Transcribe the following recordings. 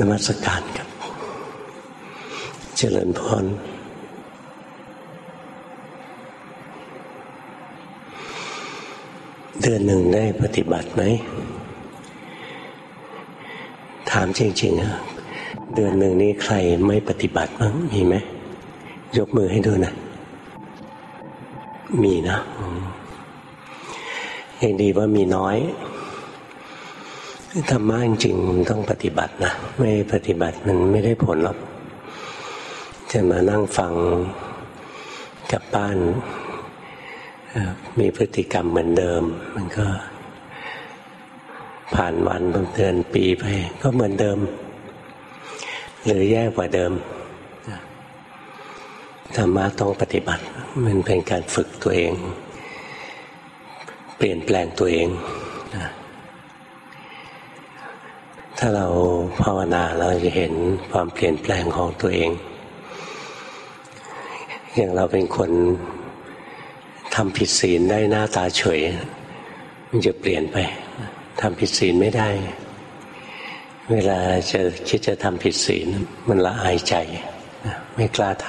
นมัสการครับ เจริญพรเดือนหนึ่งได้ปฏิบัติไหม ถามจริงๆอะเดือนหนึ่งนี้ใครไม่ปฏิบัติบ้างมีไหม ยกมือให้ดูนะ มีนะยังดีว่ามีน้อย ธรรมะจริงๆต้องปฏิบัตินะ ไม่ปฏิบัติมันไม่ได้ผลหรอกจะมานั่งฟังกับบ้าน มีพฤติกรรมเหมือนเดิม มันก็ ผ่านวันเดือนปีไป ก็เหมือนเดิม หรือแย่กว่าเดิมธรรมะต้องปฏิบัติ มันเป็นการฝึกตัวเอง เปลี่ยนแปลงตัวเองนะ ถ้าเราภาวนาเราจะเห็นความเปลี่ยนแปลงของตัวเอง อย่างเราเป็นคนทำผิดศีลได้หน้าตาเฉย มันจะเปลี่ยนไปทำผิดศีลไม่ได้ เวลาจะคิดจะทำผิดศีลมันละอายใจ ไม่กล้าท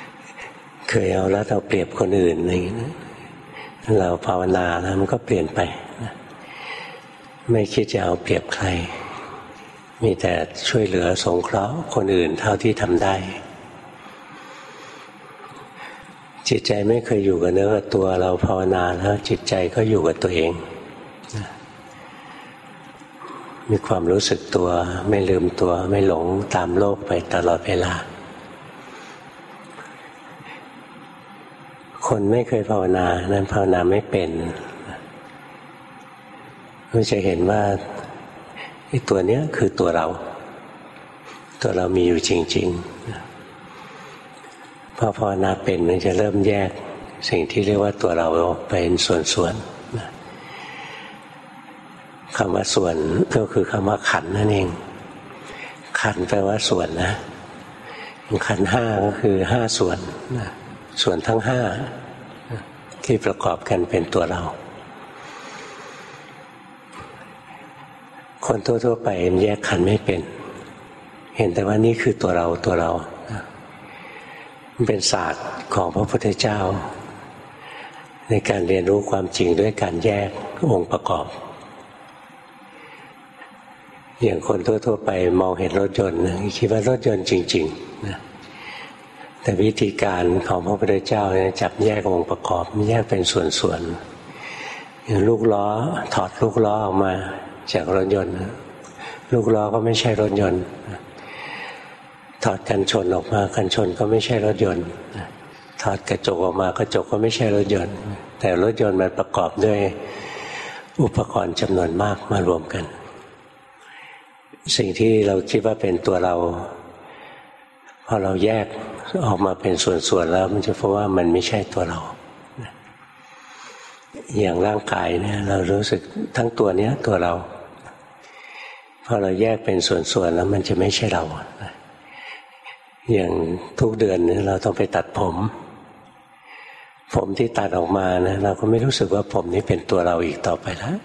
ำเคยเอาแล้วเราเปรียบคนอื่นอะไรอย่างนี้เราภาวนาแล้วมันก็เปลี่ยนไป ไม่คิดจะเอาเปรียบใคร มีแต่ช่วยเหลือสงเคราะห์คนอื่นเท่าที่ทำได้ จิตใจไม่เคยอยู่กับเนื้อกับตัวเราภาวนาแล้วจิตใจก็อยู่กับตัวเอง มีความรู้สึกตัวไม่ลืมตัวไม่หลงตามโลกไปตลอดเวลา คนไม่เคยภาวนา นั้นภาวนาไม่เป็น ก็จะเห็นว่าไอ้ตัวเนี้ยคือตัวเรา ตัวเรามีอยู่จริงๆพอภาวนาเป็นมันจะเริ่มแยก สิ่งที่เรียกว่าตัวเราเป็นส่วนๆคำว่าส่วนก็คือคำว่าขันนั่นเอง ขันแปลว่าส่วนนะขันห้าก็คือห้าส่วนส่วนทั้งห้าที่ประกอบกันเป็นตัวเรา คนทั่วๆไปมันแยกขันไม่เป็น เห็นแต่ว่านี่คือตัวเราตัวเรา มันเป็นศาสตร์ของพระพุทธเจ้า ในการเรียนรู้ความจริงด้วยการแยกองค์ประกอบ อย่างคนทั่วๆไปมองเห็นรถยนต์คิดว่ารถยนต์จริงๆนะแต่วิธีการของพระพุทธเจ้าจับแยกองค์ประกอบแยกเป็นส่วนๆอย่างลูกล้อถอดลูกล้อออกมา จากรถยนต์ลูกล้อก็ไม่ใช่รถยนต์ถอดกันชนออกมากันชนก็ไม่ใช่รถยนต์ถอดกระจกออกมากระจกก็ไม่ใช่รถยนต์ แต่รถยนต์มันประกอบด้วยอุปกรณ์จำนวนมากมารวมกัน สิ่งที่เราคิดว่าเป็นตัวเราพอเราแยกออกมาเป็นส่วนๆแล้ว มันจะพบว่ามันไม่ใช่ตัวเรา อย่างร่างกายเนี่ย เรารู้สึกทั้งตัวเนี้ยตัวเรา พอเราแยกเป็นส่วนๆแล้วมันจะไม่ใช่เรา อย่างทุกเดือนเราต้องไปตัดผม ผมที่ตัดออกมานะเราก็ไม่รู้สึกว่าผมนี้เป็นตัวเราอีกต่อไปแล้ว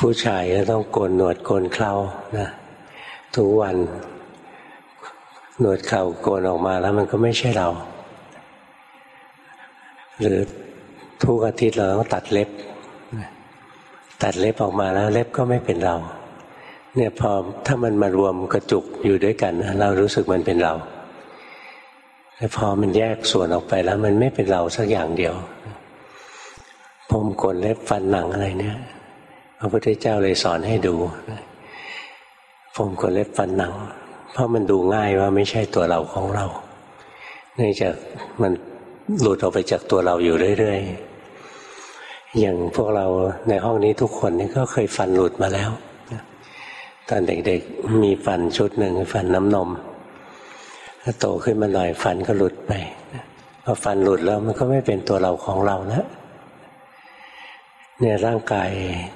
ผู้ชายก็ต้องโกนหนวดโกนเครานะทุกวันหนวดเคราโกนออกมาแล้วมันก็ไม่ใช่เรา หรือทุกอาทิตย์เราต้องตัดเล็บ ตัดเล็บออกมาแล้วเล็บก็ไม่เป็นเราเนี่ยพอถ้ามันมารวมกระจุกอยู่ด้วยกัน เรารู้สึกมันเป็นเราแต่พอมันแยกส่วนออกไปแล้ว มันไม่เป็นเราสักอย่างเดียวผมกนเล็บฟันหนังอะไรเนี่ยพระพุทธเจ้าเลยสอนให้ดูผมกนเล็บฟันหนัง เพราะมันดูง่ายว่าไม่ใช่ตัวเราของเรา เนื่องจากมันหลุดออกไปจากตัวเราอยู่เรื่อยๆ อย่างพวกเราในห้องนี้ทุกคนนี่ก็เคยฟันหลุดมาแล้วตอนเด็กๆมีฟันชุดหนึ่งฟันน้ำนมถ้าโตขึ้นมาหน่อยฟันก็หลุดไปพอฟันหลุดแล้วมันก็ไม่เป็นตัวเราของเราแล้วเนี่ยร่างกาย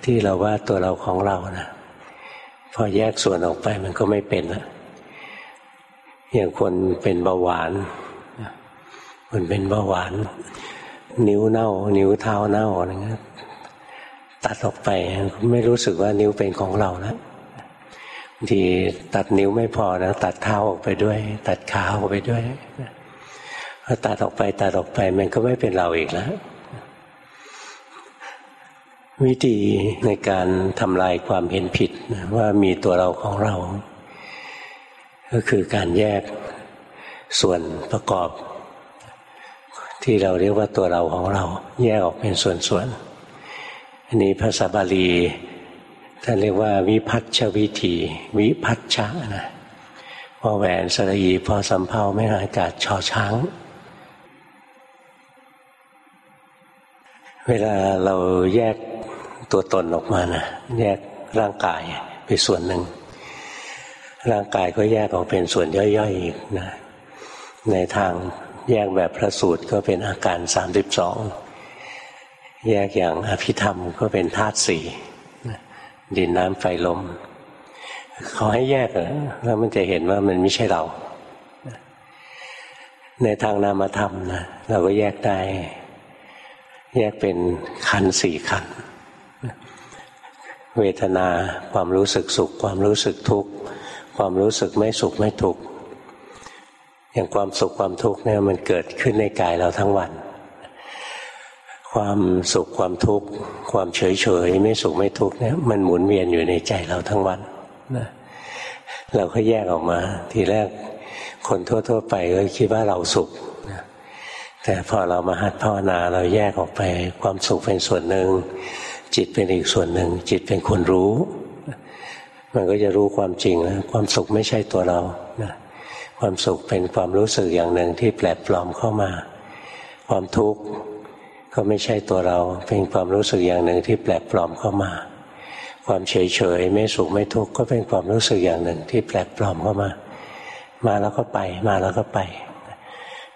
ที่เราว่าตัวเราของเรานะพอแยกส่วนออกไปมันก็ไม่เป็นละอย่างคนเป็นเบาหวานคนเป็นเบาหวาน นิ้วเน่า นิ้วเท้าเน่าอะไรเงี้ยตัดออกไปไม่รู้สึกว่านิ้วเป็นของเราแล้วบางทีตัดนิ้วไม่พอนะตัดเท้าออกไปด้วย ตัดขาออกไปด้วยพอตัดออกไปตัดออกไปมันก็ไม่เป็นเราอีกแล้ววิธีในการทำลายความเห็นผิดว่ามีตัวเราของเรา ก็คือการแยกส่วนประกอบ ที่เราเรียกว่าตัวเราของเรา แยกออกเป็นส่วนๆอันนี้ภาษาบาลีท่านเรียกว่าวิพัฒชวิธีวิพัฒชะนะพอแหวนสระอีพอสำเพาไม่หายกาศชอช้าง เวลาเราแยกตัวตนออกมานะแยกร่างกายไปส่วนหนึ่ง ร่างกายก็แยกออกเป็นส่วนย่อยๆอีกนะในทาง แยกแบบพระสูตรก็เป็นอาการสามสิบสองแยกอย่างอภิธรรมก็เป็นธาตุสี่ดินน้ำไฟลมเขาให้แยกแล้วมันจะเห็นว่ามันไม่ใช่เรา ในทางนามธรรมนะเราก็แยกได้ แยกเป็นขันสี่ขัน เวทนาความรู้สึกสุข ความรู้สึกทุกข์ ความรู้สึกไม่สุขไม่ทุกข์ อย่างความสุขความทุกข์เนี่ยมันเกิดขึ้นในกายเราทั้งวัน ความสุขความทุกข์ความเฉยเฉยไม่สุขไม่ทุกข์เนี่ยมันหมุนเวียนอยู่ในใจเราทั้งวันนะเราก็แยกออกมา ทีแรกคนทั่ว ๆ ไปก็คิดว่าเราสุขนะแต่พอเรามาหัดภาวนาเราแยกออกไป ความสุขเป็นส่วนหนึ่ง จิตเป็นอีกส่วนหนึ่ง จิตเป็นคนรู้ มันก็จะรู้ความจริงนะความสุขไม่ใช่ตัวเรานะ ความสุขเป็นความรู้สึกอย่างหนึ่งที่แปลปลอมเข้ามา ความทุกข์ก็ไม่ใช่ตัวเรา เป็นความรู้สึกอย่างหนึ่งที่แปลปลอมเข้ามา ความเฉยเฉยไม่สุขไม่ทุกข์ก็เป็นความรู้สึกอย่างหนึ่งที่แปลปลอมเข้ามา มาแล้วก็ไป มาแล้วก็ไป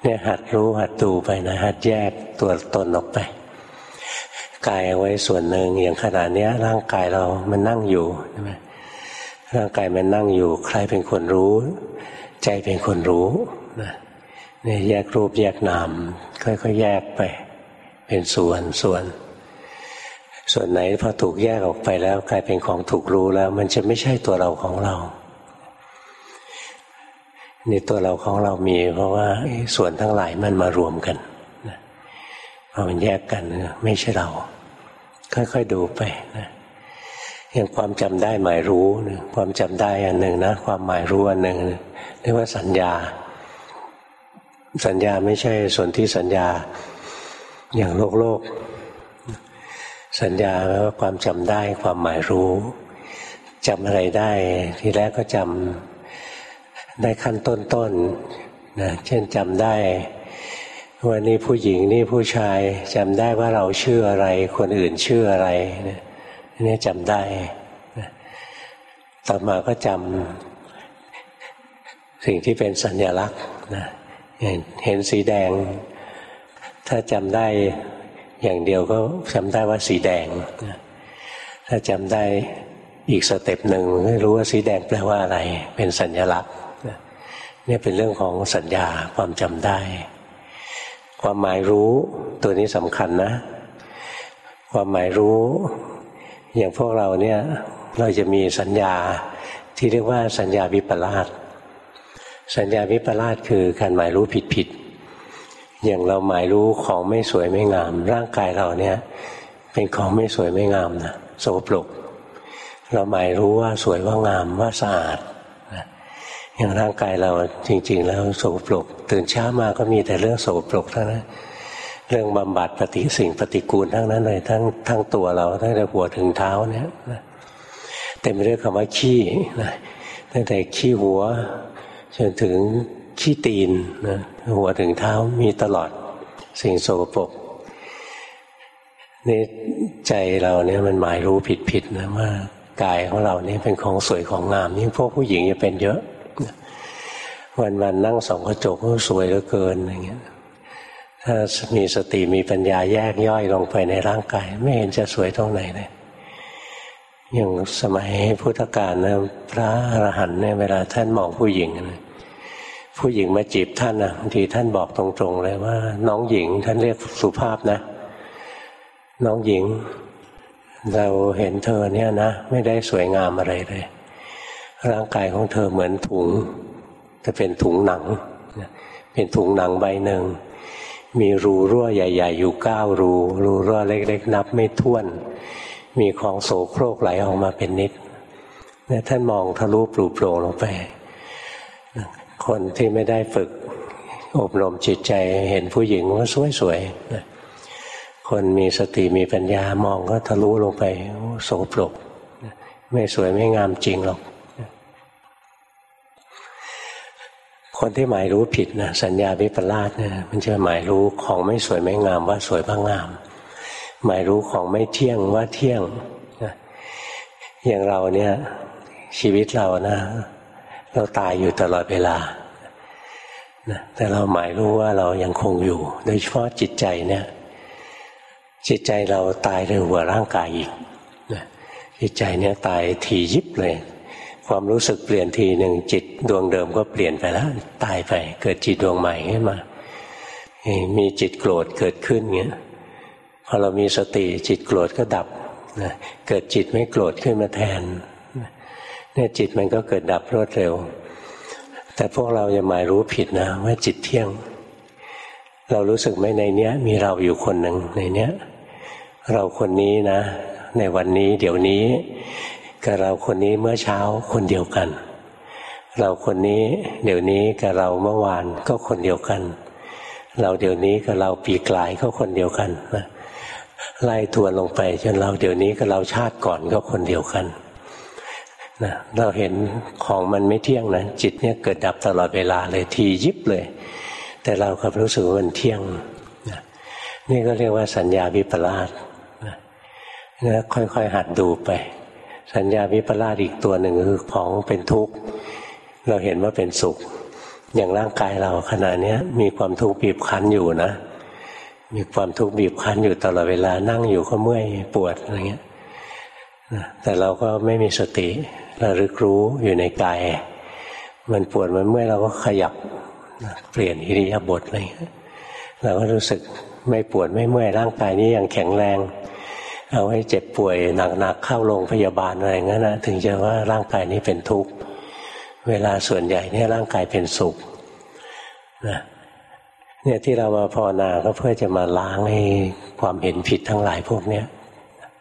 เนี่ยหัดรู้หัดดูไปนะหัดแยกตัวตนออกไปกายเอาไว้ส่วนหนึ่งอย่างขนาดนี้ร่างกายเรามันนั่งอยู่ใช่ไหมร่างกายมันนั่งอยู่ ใครเป็นคนรู้ ใจเป็นคนรู้นะเนี่ยแยกรูปแยกนาม ค่อยๆแยกไป เป็นส่วนส่วน ส่วนไหนพอถูกแยกออกไปแล้ว กลายเป็นของถูกรู้แล้ว มันจะไม่ใช่ตัวเราของเรานี่ตัวเราของเรามี เพราะว่าส่วนทั้งหลายมันมารวมกันพอมันแยกกันไม่ใช่เรา ค่อยๆดูไปนะ อย่างความจำได้หมายรู้ความจำได้อันหนึ่งนะความหมายรู้อันหนึ่งเรียกว่าสัญญา สัญญาไม่ใช่ส่วนที่สัญญาอย่างโลกโลก สัญญาแปลว่าความจำได้ความหมายรู้จำอะไรได้ ทีแรกก็จำได้ขั้นต้นๆนะเช่นจำได้ว่านี่ผู้หญิงนี่ผู้ชายจำได้ว่าเราชื่ออะไร คนอื่นชื่ออะไรนี่ นี่จำได้ต่อมาก็จำสิ่งที่เป็นสัญลักษณ์นะเห็นสีแดง ถ้าจำได้อย่างเดียวก็จำได้ว่าสีแดง ถ้าจำได้อีก step หนึ่งรู้ว่าสีแดงแปลว่าอะไร เป็นสัญญลักษณ์นี่เป็นเรื่องของสัญญาความจำได้ ความหมายรู้ตัวนี้สำคัญนะ ความหมายรู้ อย่างพวกเราเนี่ยเราจะมีสัญญาที่เรียกว่าสัญญาวิปลาสสัญญาวิปลาสคือการหมายรู้ผิดผิดอย่างเราหมายรู้ของไม่สวยไม่งาม ร่างกายเราเนี่ยเป็นของไม่สวยไม่งามนะโสโปรกเราหมายรู้ว่าสวยว่างามว่าสะอาดอย่างร่างกายเราจริง ๆ แล้วโสโปรกตื่นเช้ามาก็มีแต่เรื่องโสโปรกเท่านั้น เรื่องบำบัดปฏิสิ่งปฏิกูลทั้งนั้นเลยทั้งทั้งตัวเราตั้งแต่หัวถึงเท้าเนี่ยเต็มเรื่องคำว่าขี้นะตั้งแต่ขี้หัวจนถึงขี้ตีนนะหัวถึงเท้ามีตลอดสิ่งโสโปรกนี่ใจเราเนี่ยมันหมายรู้ผิดผิดนะว่ากายของเราเนี่ยเป็นของสวยของงามยิ่งพวกผู้หญิงจะเป็นเยอะ วันวันนั่งสองกระจกก็สวยเหลือเกินอย่างเงี้ย ถ้ามีสติมีปัญญาแยกย่อยลงไปในร่างกาย ไม่เห็นจะสวยตรงไหนเลยอย่างสมัยพุทธกาลนะพระอรหันต์เนี่ยเวลาท่านมองผู้หญิงนะผู้หญิงมาจีบท่านนะบางทีท่านบอกตรงๆเลยว่า น้องหญิงท่านเรียกสุภาพนะ น้องหญิง เราเห็นเธอเนี่ยนะ ไม่ได้สวยงามอะไรเลย ร่างกายของเธอเหมือนถุงจะเป็นถุงหนังเป็นถุงหนังใบหนึ่ง มีรูรั่วใหญ่ ๆ อยู่เก้ารูรูรั่วเล็ก ๆ นับไม่ถ้วน มีของโสโครกไหลออกมาเป็นนิดเนี่ยท่านมองทะลุปลุกโปร่งลงไป คนที่ไม่ได้ฝึกอบรมจิตใจเห็นผู้หญิงว่าสวยๆคนมีสติมีปัญญามองก็ทะลุลงไปโสโปรก ไม่สวยไม่งามจริงหรอก คนที่หมายรู้ผิดนะสัญญาวิปลาสเนี่ยมันจะหมายรู้ของไม่สวยไม่งามว่าสวยว่างาม หมายรู้ของไม่เที่ยงว่าเที่ยงอย่างเราเนี่ยชีวิตเรานะ เราตายอยู่ตลอดเวลานะแต่เราหมายรู้ว่าเรายังคงอยู่ โดยเฉพาะจิตใจเนี่ย จิตใจเราตายเร็วกว่าร่างกายอีกนะจิตใจเนี่ยตายทียิบเลย ความรู้สึกเปลี่ยนทีหนึ่งจิตดวงเดิมก็เปลี่ยนไปแล้ว ตายไป เกิดจิตดวงใหม่ขึ้นมา มีจิตโกรธเกิดขึ้นเงี้ยพอเรามีสติจิตโกรธก็ดับนะเกิดจิตไม่โกรธขึ้นมาแทนเนี่ยจิตมันก็เกิดดับรวดเร็ว แต่พวกเราอย่าหมายรู้ผิดนะ ว่าจิตเที่ยง เรารู้สึกไหมในเนี้ย มีเราอยู่คนหนึ่งในเนี้ย เราคนนี้นะ ในวันนี้เดี๋ยวนี้ กับเราคนนี้เมื่อเช้าคนเดียวกัน เราคนนี้เดี๋ยวนี้กับเราเมื่อวานก็คนเดียวกัน เราเดี๋ยวนี้กับเราปีกลายก็คนเดียวกันนะไล่ทวนลงไปจนเราเดี๋ยวนี้กับเราชาติก่อนก็คนเดียวกันนะเราเห็นของมันไม่เที่ยงนะจิตเนี่ยเกิดดับตลอดเวลาเลยทียิบเลย แต่เราก็รู้สึกว่ามันเที่ยงนะนี่ก็เรียกว่าสัญญาวิปลาสนะนะค่อยๆหัดดูไป สัญญาวิปลาสอีกตัวหนึ่งคือของเป็นทุกข์ เราเห็นว่าเป็นสุข อย่างร่างกายเราขณะนี้มีความทุกข์บีบคั้นอยู่นะ มีความทุกข์บีบคั้นอยู่ตลอดเวลานั่งอยู่ก็เมื่อยปวดอะไรเงี้ยแต่เราก็ไม่มีสติระลึกรู้อยู่ในกาย มันปวดมันเมื่อยเราก็ขยับเปลี่ยนอิริยาบถอะไรเราก็รู้สึกไม่ปวดไม่เมื่อยร่างกายนี้ยังแข็งแรง เอาให้เจ็บป่วยหนักๆเข้าโรงพยาบาลอะไรเงั้นนะถึงจะว่าร่างกายนี้เป็นทุกข์เวลาส่วนใหญ่เนี่ยร่างกายเป็นสุขนะเนี่ยที่เรามาภาวนาก็เพื่อจะมาล้างให้ความเห็นผิดทั้งหลายพวกเนี้ย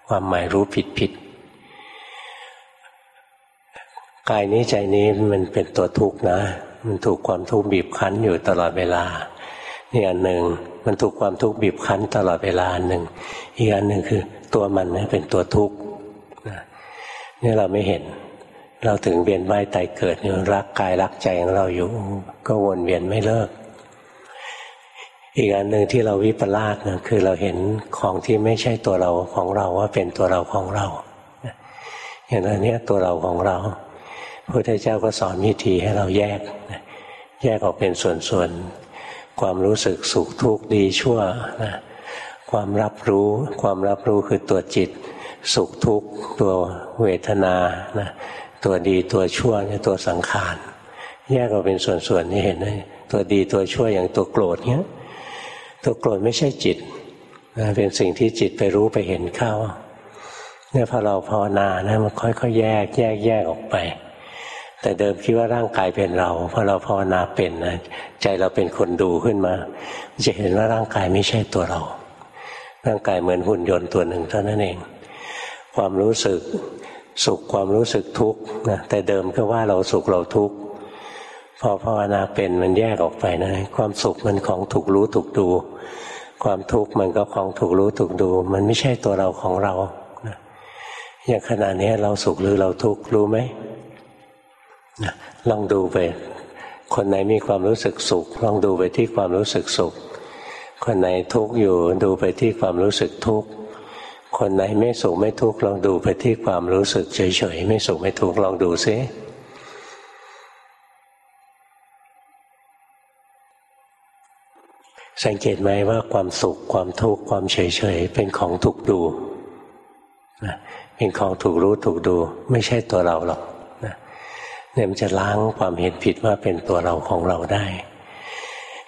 ความหมายรู้ผิดผิดกายนี้ใจนี้มันเป็นตัวทุกข์นะ มันถูกความทุกข์บีบคั้นอยู่ตลอดเวลานี่อันหนึ่ง มันถูกความทุกข์บีบคั้นตลอดเวลาอันหนึ่งอีกอันหนึ่งคือ ตัวมันเป็นตัวทุกข์นี่เราไม่เห็น เราถึงเวียนว่ายตายเกิดเนี่ยรักกายรักใจของเราอยู่ ก็วนเวียนไม่เลิก อีกอันหนึ่งที่เราวิปลาสนะคือเราเห็นของที่ไม่ใช่ตัวเราของเราว่าเป็นตัวเราของเราอย่างนี้ตัวเราของเราพระพุทธเจ้าก็สอนวิธีให้เราแยก แยกออกเป็นส่วนๆ ความรู้สึกสุขทุกข์ดีชั่วนะความรับรู้ ความรับรู้คือตัวจิต สุขทุกข์ตัวเวทนานะตัวดีตัวชั่วเนี่ยตัวสังขารแยกออกเป็นส่วนๆนี่เห็นไหมตัวดีตัวชั่วอย่างตัวโกรธเนี้ยตัวโกรธไม่ใช่จิตเป็นสิ่งที่จิตไปรู้ไปเห็นเข้าเนี่ยพอเราภาวนานะมันค่อยๆแยก แยกแยกออกไป แต่เดิมคิดว่าร่างกายเป็นเราพอเราภาวนาเป็นนะใจเราเป็นคนดูขึ้นมา จะเห็นว่าร่างกายไม่ใช่ตัวเรา ร่างกายเหมือนหุ่นยนต์ตัวหนึ่งเท่านั้นเอง ความรู้สึกสุขความรู้สึกทุกข์นะแต่เดิมก็ว่าเราสุขเราทุกข์พอภาวนาเป็นมันแยกออกไปนะความสุขมันของถูกรู้ถูกดู ความทุกข์มันก็ของถูกรู้ถูกดู มันไม่ใช่ตัวเราของเราอย่างขณะนี้เราสุขหรือเราทุกข์รู้ไหม ลองดูไป คนไหนมีความรู้สึกสุข ลองดูไปที่ความรู้สึกสุข คนไหนทุกข์อยู่ดูไปที่ความรู้สึกทุกข์คนไหนไม่สุขไม่ทุกข์ลองดูไปที่ความรู้สึกเฉยๆไม่สุขไม่ทุกข์ลองดูซิสังเกตไหมว่าความสุขความทุกข์ความเฉยๆเป็นของถูกดู เป็นของถูกรู้ถูกดู ไม่ใช่ตัวเราหรอก เนี่ยมันจะล้างความเห็นผิดว่าเป็นตัวเราของเราได้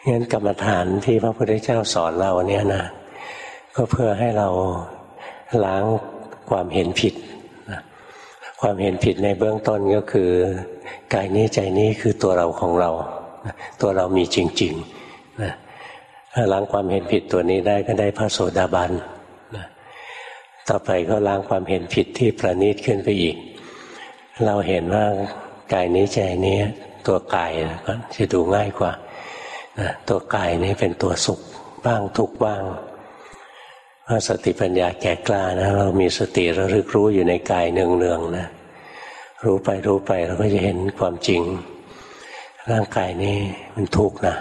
งั้นกรรมฐานที่พระพุทธเจ้าสอนเราเนี่ยนะ ก็เพื่อให้เราล้างความเห็นผิดความเห็นผิดในเบื้องต้นก็คือกายนี้ใจนี้คือตัวเราของเรา ตัวเรามีจริงๆนะถ้าล้างความเห็นผิดตัวนี้ได้ก็ได้พระโสดาบันนะต่อไปก็ล้างความเห็นผิดที่ประณีตขึ้นไปอีก เราเห็นว่า กายนี้ใจนี้ตัวกายก็จะดูง่ายกว่าตัวกายนี้เป็นตัวสุขบ้างทุกบ้างถ้าสติปัญญาแก่กล้านะ เรามีสติระลึกรู้อยู่ในกายเนืองๆนะรู้ไปรู้ไปเราก็จะเห็นความจริง ร่างกายนี้มันทุกข์นะ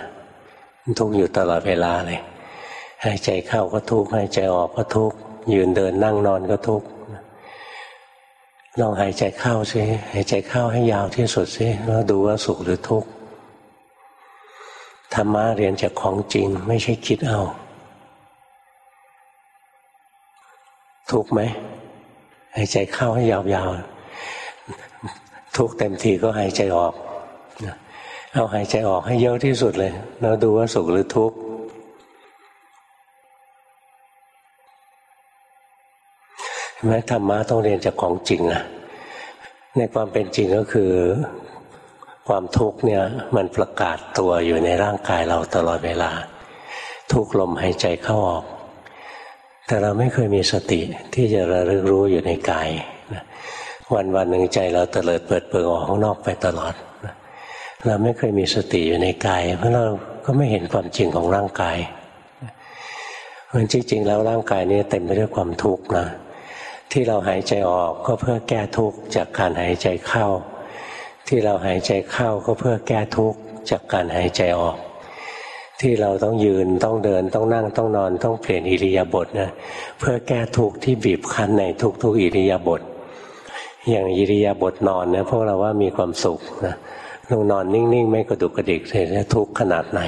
มันทุกข์อยู่ตลอดเวลาเลยหายใจเข้าก็ทุกข์หายใจออกก็ทุกข์ยืนเดินนั่งนอนก็ทุกข์ ลองหายใจเข้าสิหายใจเข้าให้ยาวที่สุดสิแล้วดูว่าสุขหรือทุกข์ธรรมะเรียนจากของจริงไม่ใช่คิดเอา ทุกไหมหายใจเข้าให้ยาวๆทุกเต็มทีก็หายใจออก เอาหายใจออกให้เยอะที่สุดเลย แล้วดูว่าสุขหรือทุกข์ แม้ธรรมะต้องเรียนจากของจริงนะในความเป็นจริงก็คือ ความทุกข์เนี่ยมันประกาศตัวอยู่ในร่างกายเราตลอดเวลา ทุกลมหายใจเข้าออก แต่เราไม่เคยมีสติที่จะระลึกรู้อยู่ในกายวันวันหนึ่งใจเราเตลิดเปิดเปิงออกข้างนอกไปตลอดเราไม่เคยมีสติอยู่ในกาย เพราะเราก็ไม่เห็นความจริงของร่างกายเพราะจริงๆ แล้วร่างกายนี้เต็มไปด้วยความทุกข์นะ ที่เราหายใจออกก็เพื่อแก้ทุกข์จากการหายใจเข้า ที่เราหายใจเข้าก็เพื่อแก้ทุกข์จากการหายใจออก ที่เราต้องยืนต้องเดินต้องนั่งต้องนอนต้องเปลี่ยนอิริยาบถนะเพื่อแก้ทุกข์ที่บีบคั้นในทุกๆอิริยาบถอย่างอิริยาบถนอนเนี่ยพวกเราว่ามีความสุขนะลงนอนนิ่งๆ ไม่กระดุกกระดิกเลยทุกข์ขนาดไหน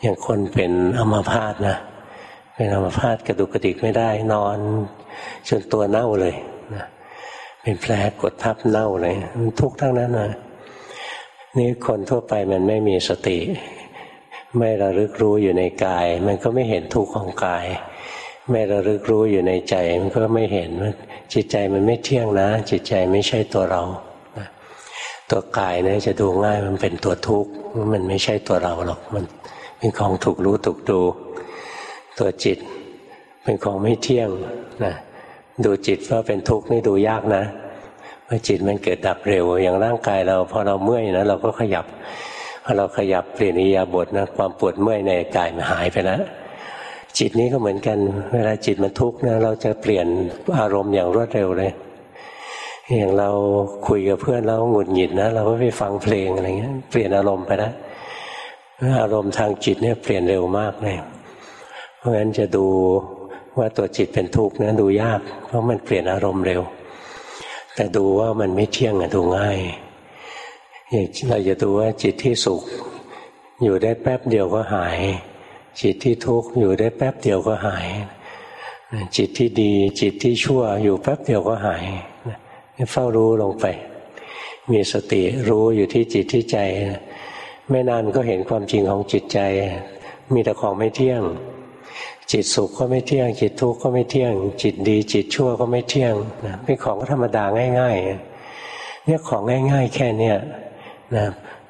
อย่างคนเป็นอัมพาตนะเป็นอัมพาตกระดุกกระดิกไม่ได้นอน จนตัวเน่าเลยนะเป็นแผลกดทับเน่าเลยมันทุกข์ทั้งนั้นนะนี่คนทั่วไปมันไม่มีสติ ไม่ระลึกรู้อยู่ในกาย มันก็ไม่เห็นทุกข์ของกาย ไม่ระลึกรู้อยู่ในใจ มันก็ไม่เห็นว่าจิตใจมันไม่เที่ยงนะ จิตใจไม่ใช่ตัวเราตัวกายเนี่ยจะดูง่ายมันเป็นตัวทุกข์มันไม่ใช่ตัวเราหรอกมันเป็นของถูกรู้ถูกดู ตัวจิต เป็นของไม่เที่ยง นะดูจิตว่าเป็นทุกข์นี่ดูยากนะว่าจิตมันเกิดดับเร็ว อย่างร่างกายเราพอเราเมื่อยนะเราก็ขยับพอเราขยับเปลี่ยนอิยาบทนะความปวดเมื่อยในกายมันหายไปแล้วจิตนี้ก็เหมือนกัน เวลาจิตมันทุกข์นะเราจะเปลี่ยนอารมณ์อย่างรวดเร็วเลยอย่างเราคุยกับเพื่อนแล้วหงุดหงิดนะเราก็ไปฟังเพลงอะไรเงี้ยเปลี่ยนอารมณ์ไปแล้วอารมณ์ทางจิตเนี่ยเปลี่ยนเร็วมากเลยเพราะฉะนั้นจะดู ว่าตัวจิตเป็นทุกข์นะดูยาก เพราะมันเปลี่ยนอารมณ์เร็ว แต่ดูว่ามันไม่เที่ยงอะดูง่ายเราจะดูว่าจิตที่สุข อยู่ได้แป๊บเดียวก็หาย จิตที่ทุกข์อยู่ได้แป๊บเดียวก็หาย จิตที่ดีจิตที่ชั่วอยู่แป๊บเดียวก็หายเฝ้ารู้ลงไป มีสติรู้อยู่ที่จิตที่ใจ ไม่นานก็เห็นความจริงของจิตใจ มีแต่ของไม่เที่ยง จิตสุขก็ไม่เที่ยง จิตทุกข์ก็ไม่เที่ยง จิตดี จิตชั่วก็ไม่เที่ยงนะเป็นของธรรมดาง่าย ๆ เนี่ยของง่าย ๆ แค่เนี้ยนะ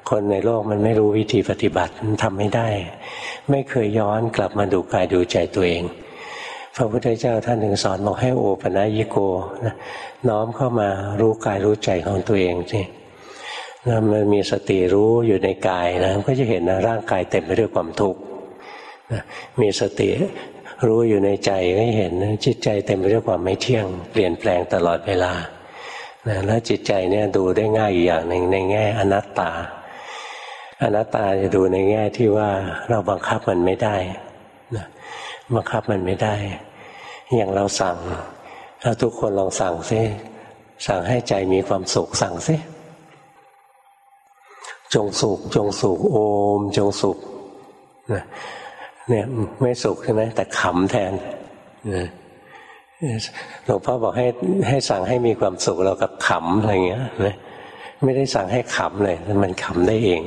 คนในโลกมันไม่รู้วิธีปฏิบัติมันทำไม่ได้ ไม่เคยย้อนกลับมาดูกายดูใจตัวเอง พระพุทธเจ้าท่านถึงสอนบอกให้โอปนัยิโกนะน้อมเข้ามารู้กายรู้ใจของตัวเองสินะมันมีสติรู้อยู่ในกายนะก็จะเห็นนะร่างกายเต็มไปด้วยความทุกข์นะมีสติ รู้อยู่ในใจก็เห็นจิตใจเต็มไปด้วยความไม่เที่ยง เปลี่ยนแปลงตลอดเวลานะแล้วจิตใจเนี่ยดูได้ง่ายอย่างหนึ่งในแง่อนัตตา อนัตตาจะดูในแง่ที่ว่าเราบังคับมันไม่ได้นะบังคับมันไม่ได้ อย่างเราสั่ง ถ้าทุกคนลองสั่งซิสั่งให้ใจมีความสุขสั่งซิจงสุขจงสุขโอม จงสุข เนี่ยไม่สุขใช่ไหมแต่ขำแทนหลวงพ่อบอกให้ให้สั่งให้มีความสุขเรากับขำอะไรเงี้ยนะไม่ได้สั่งให้ขำเลยมันขำได้เอง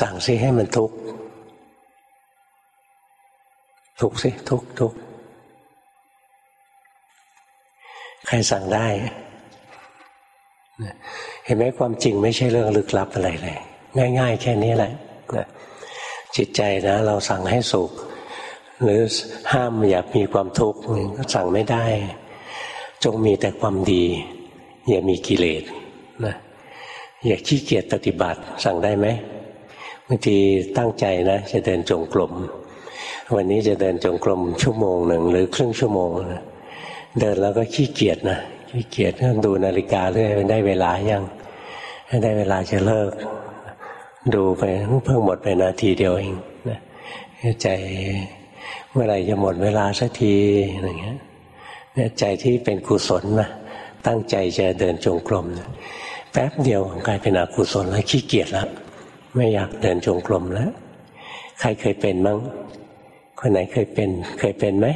สั่งซิให้มันทุกข์ทุกสิทุกทุกใครสั่งได้ เห็นไหมความจริงไม่ใช่เรื่องลึกลับอะไรเลย ง่าย ๆ แค่นี้แหละ จิตใจนะ เราสั่งให้สุข หรือห้ามอย่ามีความทุกข์สั่งไม่ได้ จงมีแต่ความดี อย่ามีกิเลสนะอย่าขี้เกียจปฏิบัติสั่งได้ไหมบางทีตั้งใจนะ จะเดินจงกรมวันนี้จะเดินจงกรมชั่วโมงหนึ่งหรือครึ่งชั่วโมงนะเดินแล้วก็ขี้เกียจนะขี้เกียจก็ดูนาฬิกาเรื่อยได้เวลายังได้เวลาจะเลิก ดูไปเพิ่งหมดไปนาทีเดียวเองนะใจเมื่อไหร่จะหมดเวลาสักทีอย่างเงี้ยใจที่เป็นกุศลนะตั้งใจจะเดินจงกรมนะแป๊บเดียวกลายเป็นอกุศลแล้วขี้เกียจแล้วไม่อยากเดินจงกรมแล้ว ใครเคยเป็นมั้งคนไหนเคยเป็น เคยเป็นไหม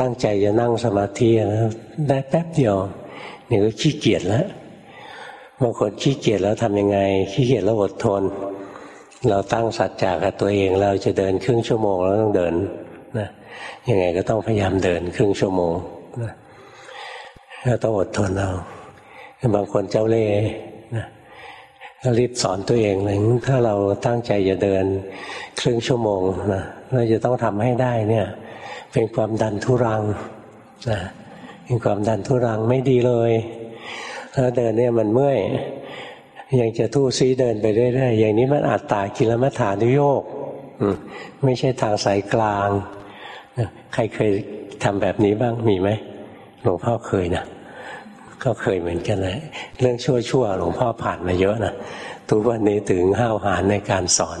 ตั้งใจจะนั่งสมาธิแล้วได้แป๊บเดียวนี่ก็ขี้เกียจแล้ว บางคนขี้เกียจแล้วทำยังไง ขี้เกียจแล้วอดทน เราตั้งสัจจะกับตัวเองเราจะเดินครึ่งชั่วโมงแล้วต้องเดินนะยังไงก็ต้องพยายามเดินครึ่งชั่วโมงนะเราต้องอดทนเอาบางคนเจ้าเล่ห์นะก็รีบสอนตัวเองเลยถ้าเราตั้งใจจะเดินครึ่งชั่วโมงนะเราจะต้องทำให้ได้เนี่ย เป็นความดันทุรังนะเป็นความดันทุรังไม่ดีเลย ถ้าเดินเนี่ยมันเมื่อยยังจะทู่ซีเดินไปเรื่อยๆอย่างนี้มันอัตตากิลมัฐานุโยกไม่ใช่ทางสายกลาง ใครเคยทำแบบนี้บ้างมีไหมหลวงพ่อเคยนะก็เคยเหมือนกันเลยเรื่องชั่วๆหลวงพ่อผ่านมาเยอะนะทุกวันนี้ถึงห้าวหาญในการสอน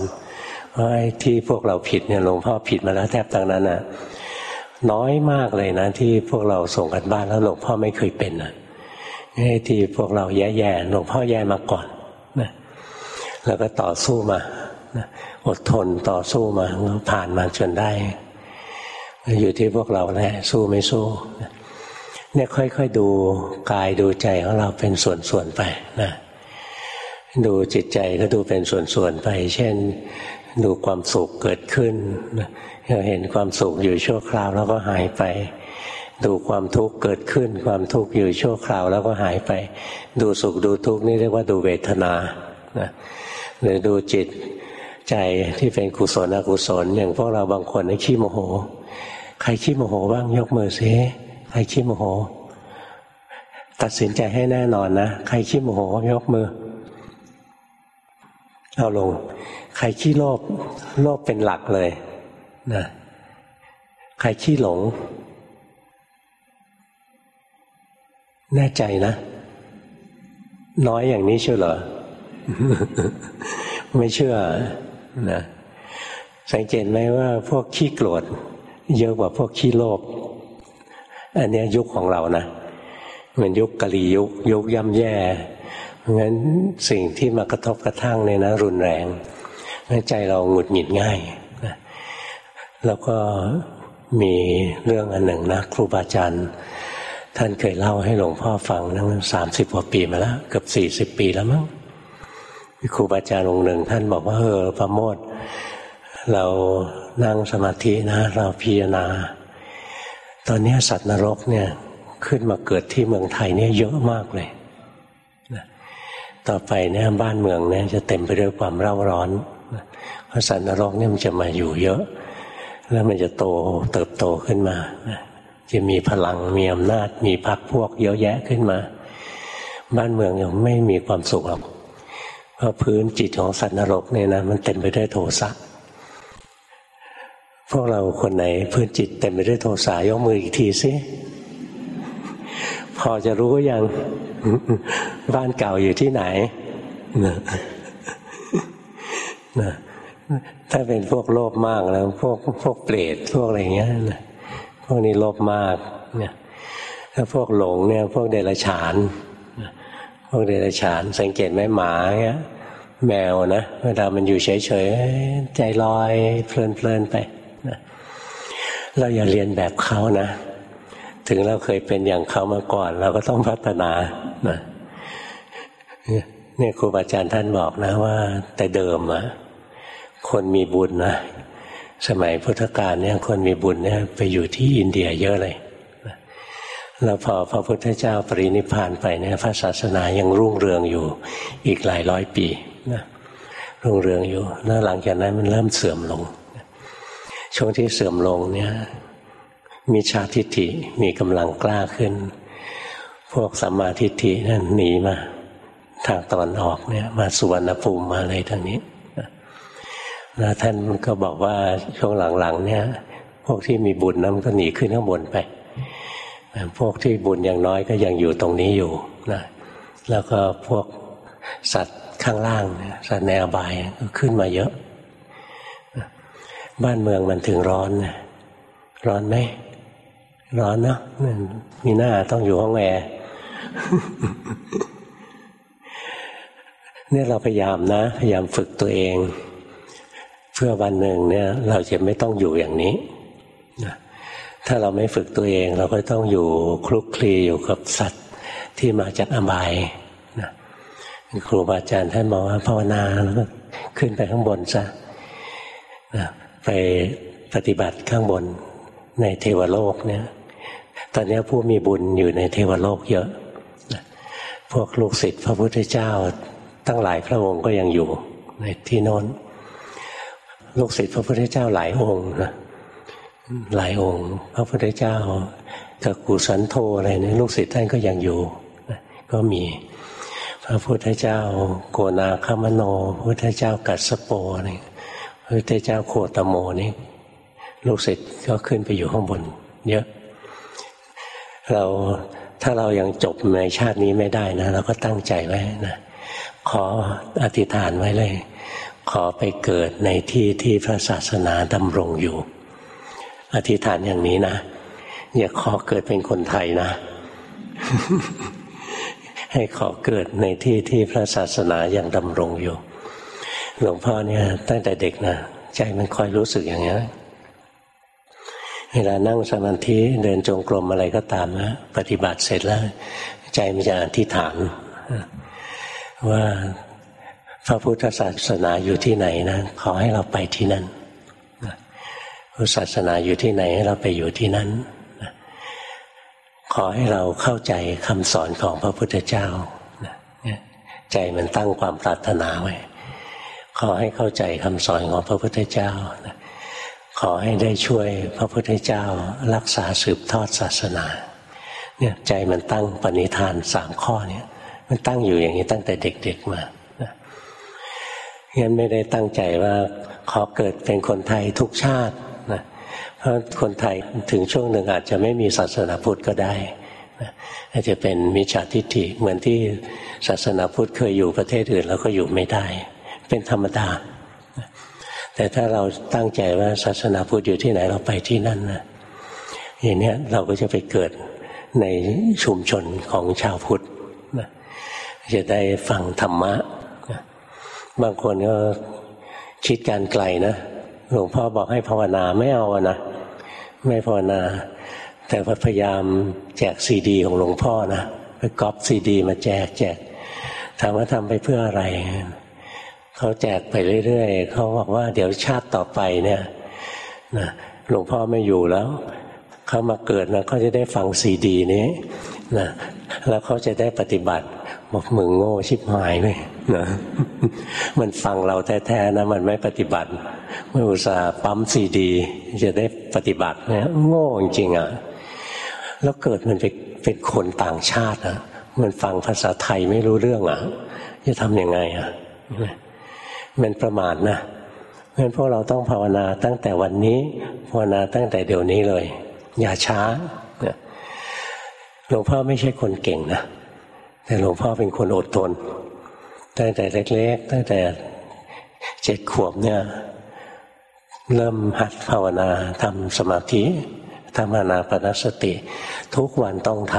เพราะที่พวกเราผิดเนี่ยหลวงพ่อผิดมาแล้วแทบตั้งนั้นนะ่ะน้อยมากเลยนะที่พวกเราส่งกันบ้านแล้วหลวงพ่อไม่เคยเป็นนะ ที่พวกเราแย่ๆหลวงพ่อแย่มาก่อนนะแล้วก็ต่อสู้มานะอดทนต่อสู้มาผ่านมาจนได้ อยู่ที่พวกเราแหละสู้ไม่สู้นะเนี่ยค่อยๆดูกายดูใจของเราเป็นส่วนๆไปนะดูจิตใจก็ดูเป็นส่วนๆไป เช่น ดูความสุขเกิดขึ้นเราเห็นความสุขอยู่ชั่วคราวแล้วก็หายไป ดูความทุกข์เกิดขึ้น ความทุกข์อยู่ชั่วคราวแล้วก็หายไป ดูสุขดูทุกข์นี่เรียกว่าดูเวทนานะหรือดูจิตใจที่เป็นกุศลอกุศล อย่างพวกเราบางคนขี้โมโห ใครขี้โมโหบ้างยกมือซิใครขี้โมโห ตัดสินใจให้แน่นอนนะใครขี้โมโหยกมือ เอาลง ใครขี้โลภโลภเป็นหลักเลยนะใครขี้หลง แน่ใจนะ น้อยอย่างนี้เชื่อเหรอ ไม่เชื่อนะสังเกตไหมว่าพวกขี้โกรธเยอะกว่าพวกขี้โลภอันนี้ยุคของเรานะมันยุคกะลียุคยุคย่ำแย่เพราะงั้นสิ่งที่มากระทบกระทั่งเนี่ยนะ รุนแรงใจเราหงุดหงิดง่ายนะแล้วก็มีเรื่องอันหนึ่งนะ ครูบาอาจารย์ ท่านเคยเล่าให้หลวงพ่อฟังนั่งสามสิบกว่าปีมาแล้วเกือบสี่สิบปีแล้วมั้งครูบาอาจารย์องค์หนึ่งท่านบอกว่าเออประโมทเรานั่งสมาธินะ เราพิจารณา ตอนนี้สัตว์นรกเนี่ยขึ้นมาเกิดที่เมืองไทยเนี่ยเยอะมากเลยนะต่อไปเนี่ยบ้านเมืองเนี่ยจะเต็มไปด้วยความเร่าร้อนเพราะสัตว์นรกเนี่ยมันจะมาอยู่เยอะ แล้วมันจะโตเติบโตขึ้นมานะ จะมีพลังมีอำนาจ มีพรรคพวกเยอะแยะขึ้นมา บ้านเมืองยังไม่มีความสุขหรอกเพราะพื้นจิตของสัตว์นรกเนี่ยนะมันเต็มไปด้วยโทสะพวกเราคนไหนพื้นจิตเต็มไปด้วยโทสะยกมืออีกทีสิพอจะรู้ยังบ้านเก่าอยู่ที่ไหนนะถ้าเป็นพวกโลภมากแล้ว พวกพวกเปรตพวกอะไรเงี้ยนะ วกนี้โลภมากเนี่ยถ้าพวกหลงเนี่ยพวกเดรัจฉานพวกเดรัจฉานสังเกตไหมหมาเงี้ยแมวนะเวลามันอยู่เฉยๆใจลอยเพลินๆไปเราอย่าเรียนแบบเขานะ ถึงเราเคยเป็นอย่างเขามาก่อน เราก็ต้องพัฒนานะเนี่ยครูบาอาจารย์ท่านบอกนะว่า แต่เดิมอะคนมีบุญนะ สมัยพุทธกาลเนี่ยคนมีบุญเนี่ยไปอยู่ที่อินเดียเยอะเลยแล้วพอพระพุทธเจ้าปรินิพานไปเนี่ยพระศาสนายังรุ่งเรืองอยู่อีกหลายร้อยปีนะรุ่งเรืองอยู่แล้วหลังจากนั้นมันเริ่มเสื่อมลง ช่วงที่เสื่อมลงเนี่ยมีชาทิฏฐิมีกำลังกล้าขึ้น พวกสัมมาทิฏฐินั่นหนีมา ทางตอนออกเนี่ยมาสุวรรณภูมิมาอะไรทางนี้ แล้วท่านก็บอกว่าช่วงหลังๆเนี่ย พวกที่มีบุญนั้นก็หนีขึ้นข้างบนไป พวกที่บุญอย่างน้อยก็ยังอยู่ตรงนี้อยู่นะแล้วก็พวกสัตว์ข้างล่างสัตว์ในอบายก็ขึ้นมาเยอะ บ้านเมืองมันถึงร้อนนะร้อนไหมร้อนเนาะมีหน้าต้องอยู่ห้องแอร์เนี่ยเราพยายามนะ พยายามฝึกตัวเอง พื่อวันหนึ่งเนี่ย เราจะไม่ต้องอยู่อย่างนี้นะถ้าเราไม่ฝึกตัวเองเราก็ต้องอยู่คลุกคลีอยู่กับสัตว์ที่มาจากอบายนะครูบาอาจารย์ท่านบอกว่าภาวนาแล้วก็ขึ้นไปข้างบนซะนะไปปฏิบัติข้างบนในเทวโลกเนี่ย ตอนนี้ผู้มีบุญอยู่ในเทวโลกเยอะนะพวกลูกศิษย์พระพุทธเจ้า ตั้งหลายพระองค์ก็ยังอยู่ในที่โน้น ลูกศิษย์พระพุทธเจ้าหลายองค์นะหลายองค์ พระพุทธเจ้ากับกุสันโธอะไรเนี่ยลูกศิษย์ท่านก็ยังอยู่ก็มีพระพุทธเจ้าโกนาคามโนพระพุทธเจ้ากัสโปนี่พระพุทธเจ้าโคตโมนี่ลูกศิษย์ก็ขึ้นไปอยู่ข้างบน เยอะ เราถ้าเรายังจบในชาตินี้ไม่ได้นะ เราก็ตั้งใจไว้นะขออธิษฐานไว้เลย ขอไปเกิดในที่ที่พระศาสนาดำรงอยู่ อธิษฐานอย่างนี้นะ อย่าขอเกิดเป็นคนไทยนะ ให้ขอเกิดในที่ที่พระศาสนายังดำรงอยู่ หลวงพ่อเนี่ย ตั้งแต่เด็กนะใจมันคอยรู้สึกอย่างนี้เวลานั่งสมาธิเดินจงกรมอะไรก็ตามนะปฏิบัติเสร็จแล้ว ใจมันจะอธิษฐานว่า พระพุทธศาสนาอยู่ที่ไหนนะขอให้เราไปที่นั่นศาสนาอยู่ที่ไหนให้เราไปอยู่ที่นั้นขอให้เราเข้าใจคำสอนของพระพุทธเจ้าใจมันตั้งความปรารถนาไว้ ขอให้เข้าใจคำสอนของพระพุทธเจ้าขอให้ได้ช่วยพระพุทธเจ้ารักษาสืบทอดศาสนาเนี่ยใจมันตั้งปณิธานสามข้อเนี่ยมันตั้งอยู่อย่างนี้ตั้งแต่เด็กๆมา งั้นไม่ได้ตั้งใจว่าขอเกิดเป็นคนไทยทุกชาติเพราะคนไทยถึงช่วงหนึ่งอาจจะไม่มีศาสนาพุทธก็ได้อาจจะเป็นมิจฉาทิฏฐิเหมือนที่ศาสนาพุทธเคยอยู่ประเทศอื่นแล้วก็อยู่ไม่ได้ เป็นธรรมดา แต่ถ้าเราตั้งใจว่าศาสนาพุทธอยู่ที่ไหนเราไปที่นั่นนะอย่างนี้เราก็จะไปเกิดในชุมชนของชาวพุทธจะได้ฟังธรรมะ บางคนก็คิดการไกลนะหลวงพ่อบอกให้ภาวนาไม่เอานะไม่ภาวนา แต่พยายามแจกซีดี ของหลวงพ่อนะไปก๊อปซีดี มาแจกแจกถามว่าทำไปเพื่ออะไร เขาแจกไปเรื่อยๆเขาบอกว่าเดี๋ยวชาติต่อไปเนี่ยนะหลวงพ่อไม่อยู่แล้วเขามาเกิดนะเขาจะได้ฟังซีดีนี้นะแล้วเขาจะได้ปฏิบัติ บอกมึงโง่ชิบหายเลยนะมันฟังเราแท้ๆนะ มันไม่ปฏิบัติเมื่ออุตส่าห์ปั๊มซีดี จะได้ปฏิบัติเนี่ยโง่จริงๆอะ แล้วเกิดมันเป็นเป็นคนต่างชาติอะมันฟังภาษาไทยไม่รู้เรื่องอะ จะทำยังไงอะมันประมาทนะเพราะฉะนั้นพวกเราต้องภาวนาตั้งแต่วันนี้ภาวนาตั้งแต่เดี๋ยวนี้เลย อย่าช้าหลวงพ่อไม่ใช่คนเก่งนะ แต่หลวงพ่อเป็นคนอดทน ตั้งแต่เล็กๆ ตั้งแต่เจ็ดขวบเนี่ย เริ่มหัดภาวนาทำสมาธิทำอานาปนสติ ทุกวันต้องท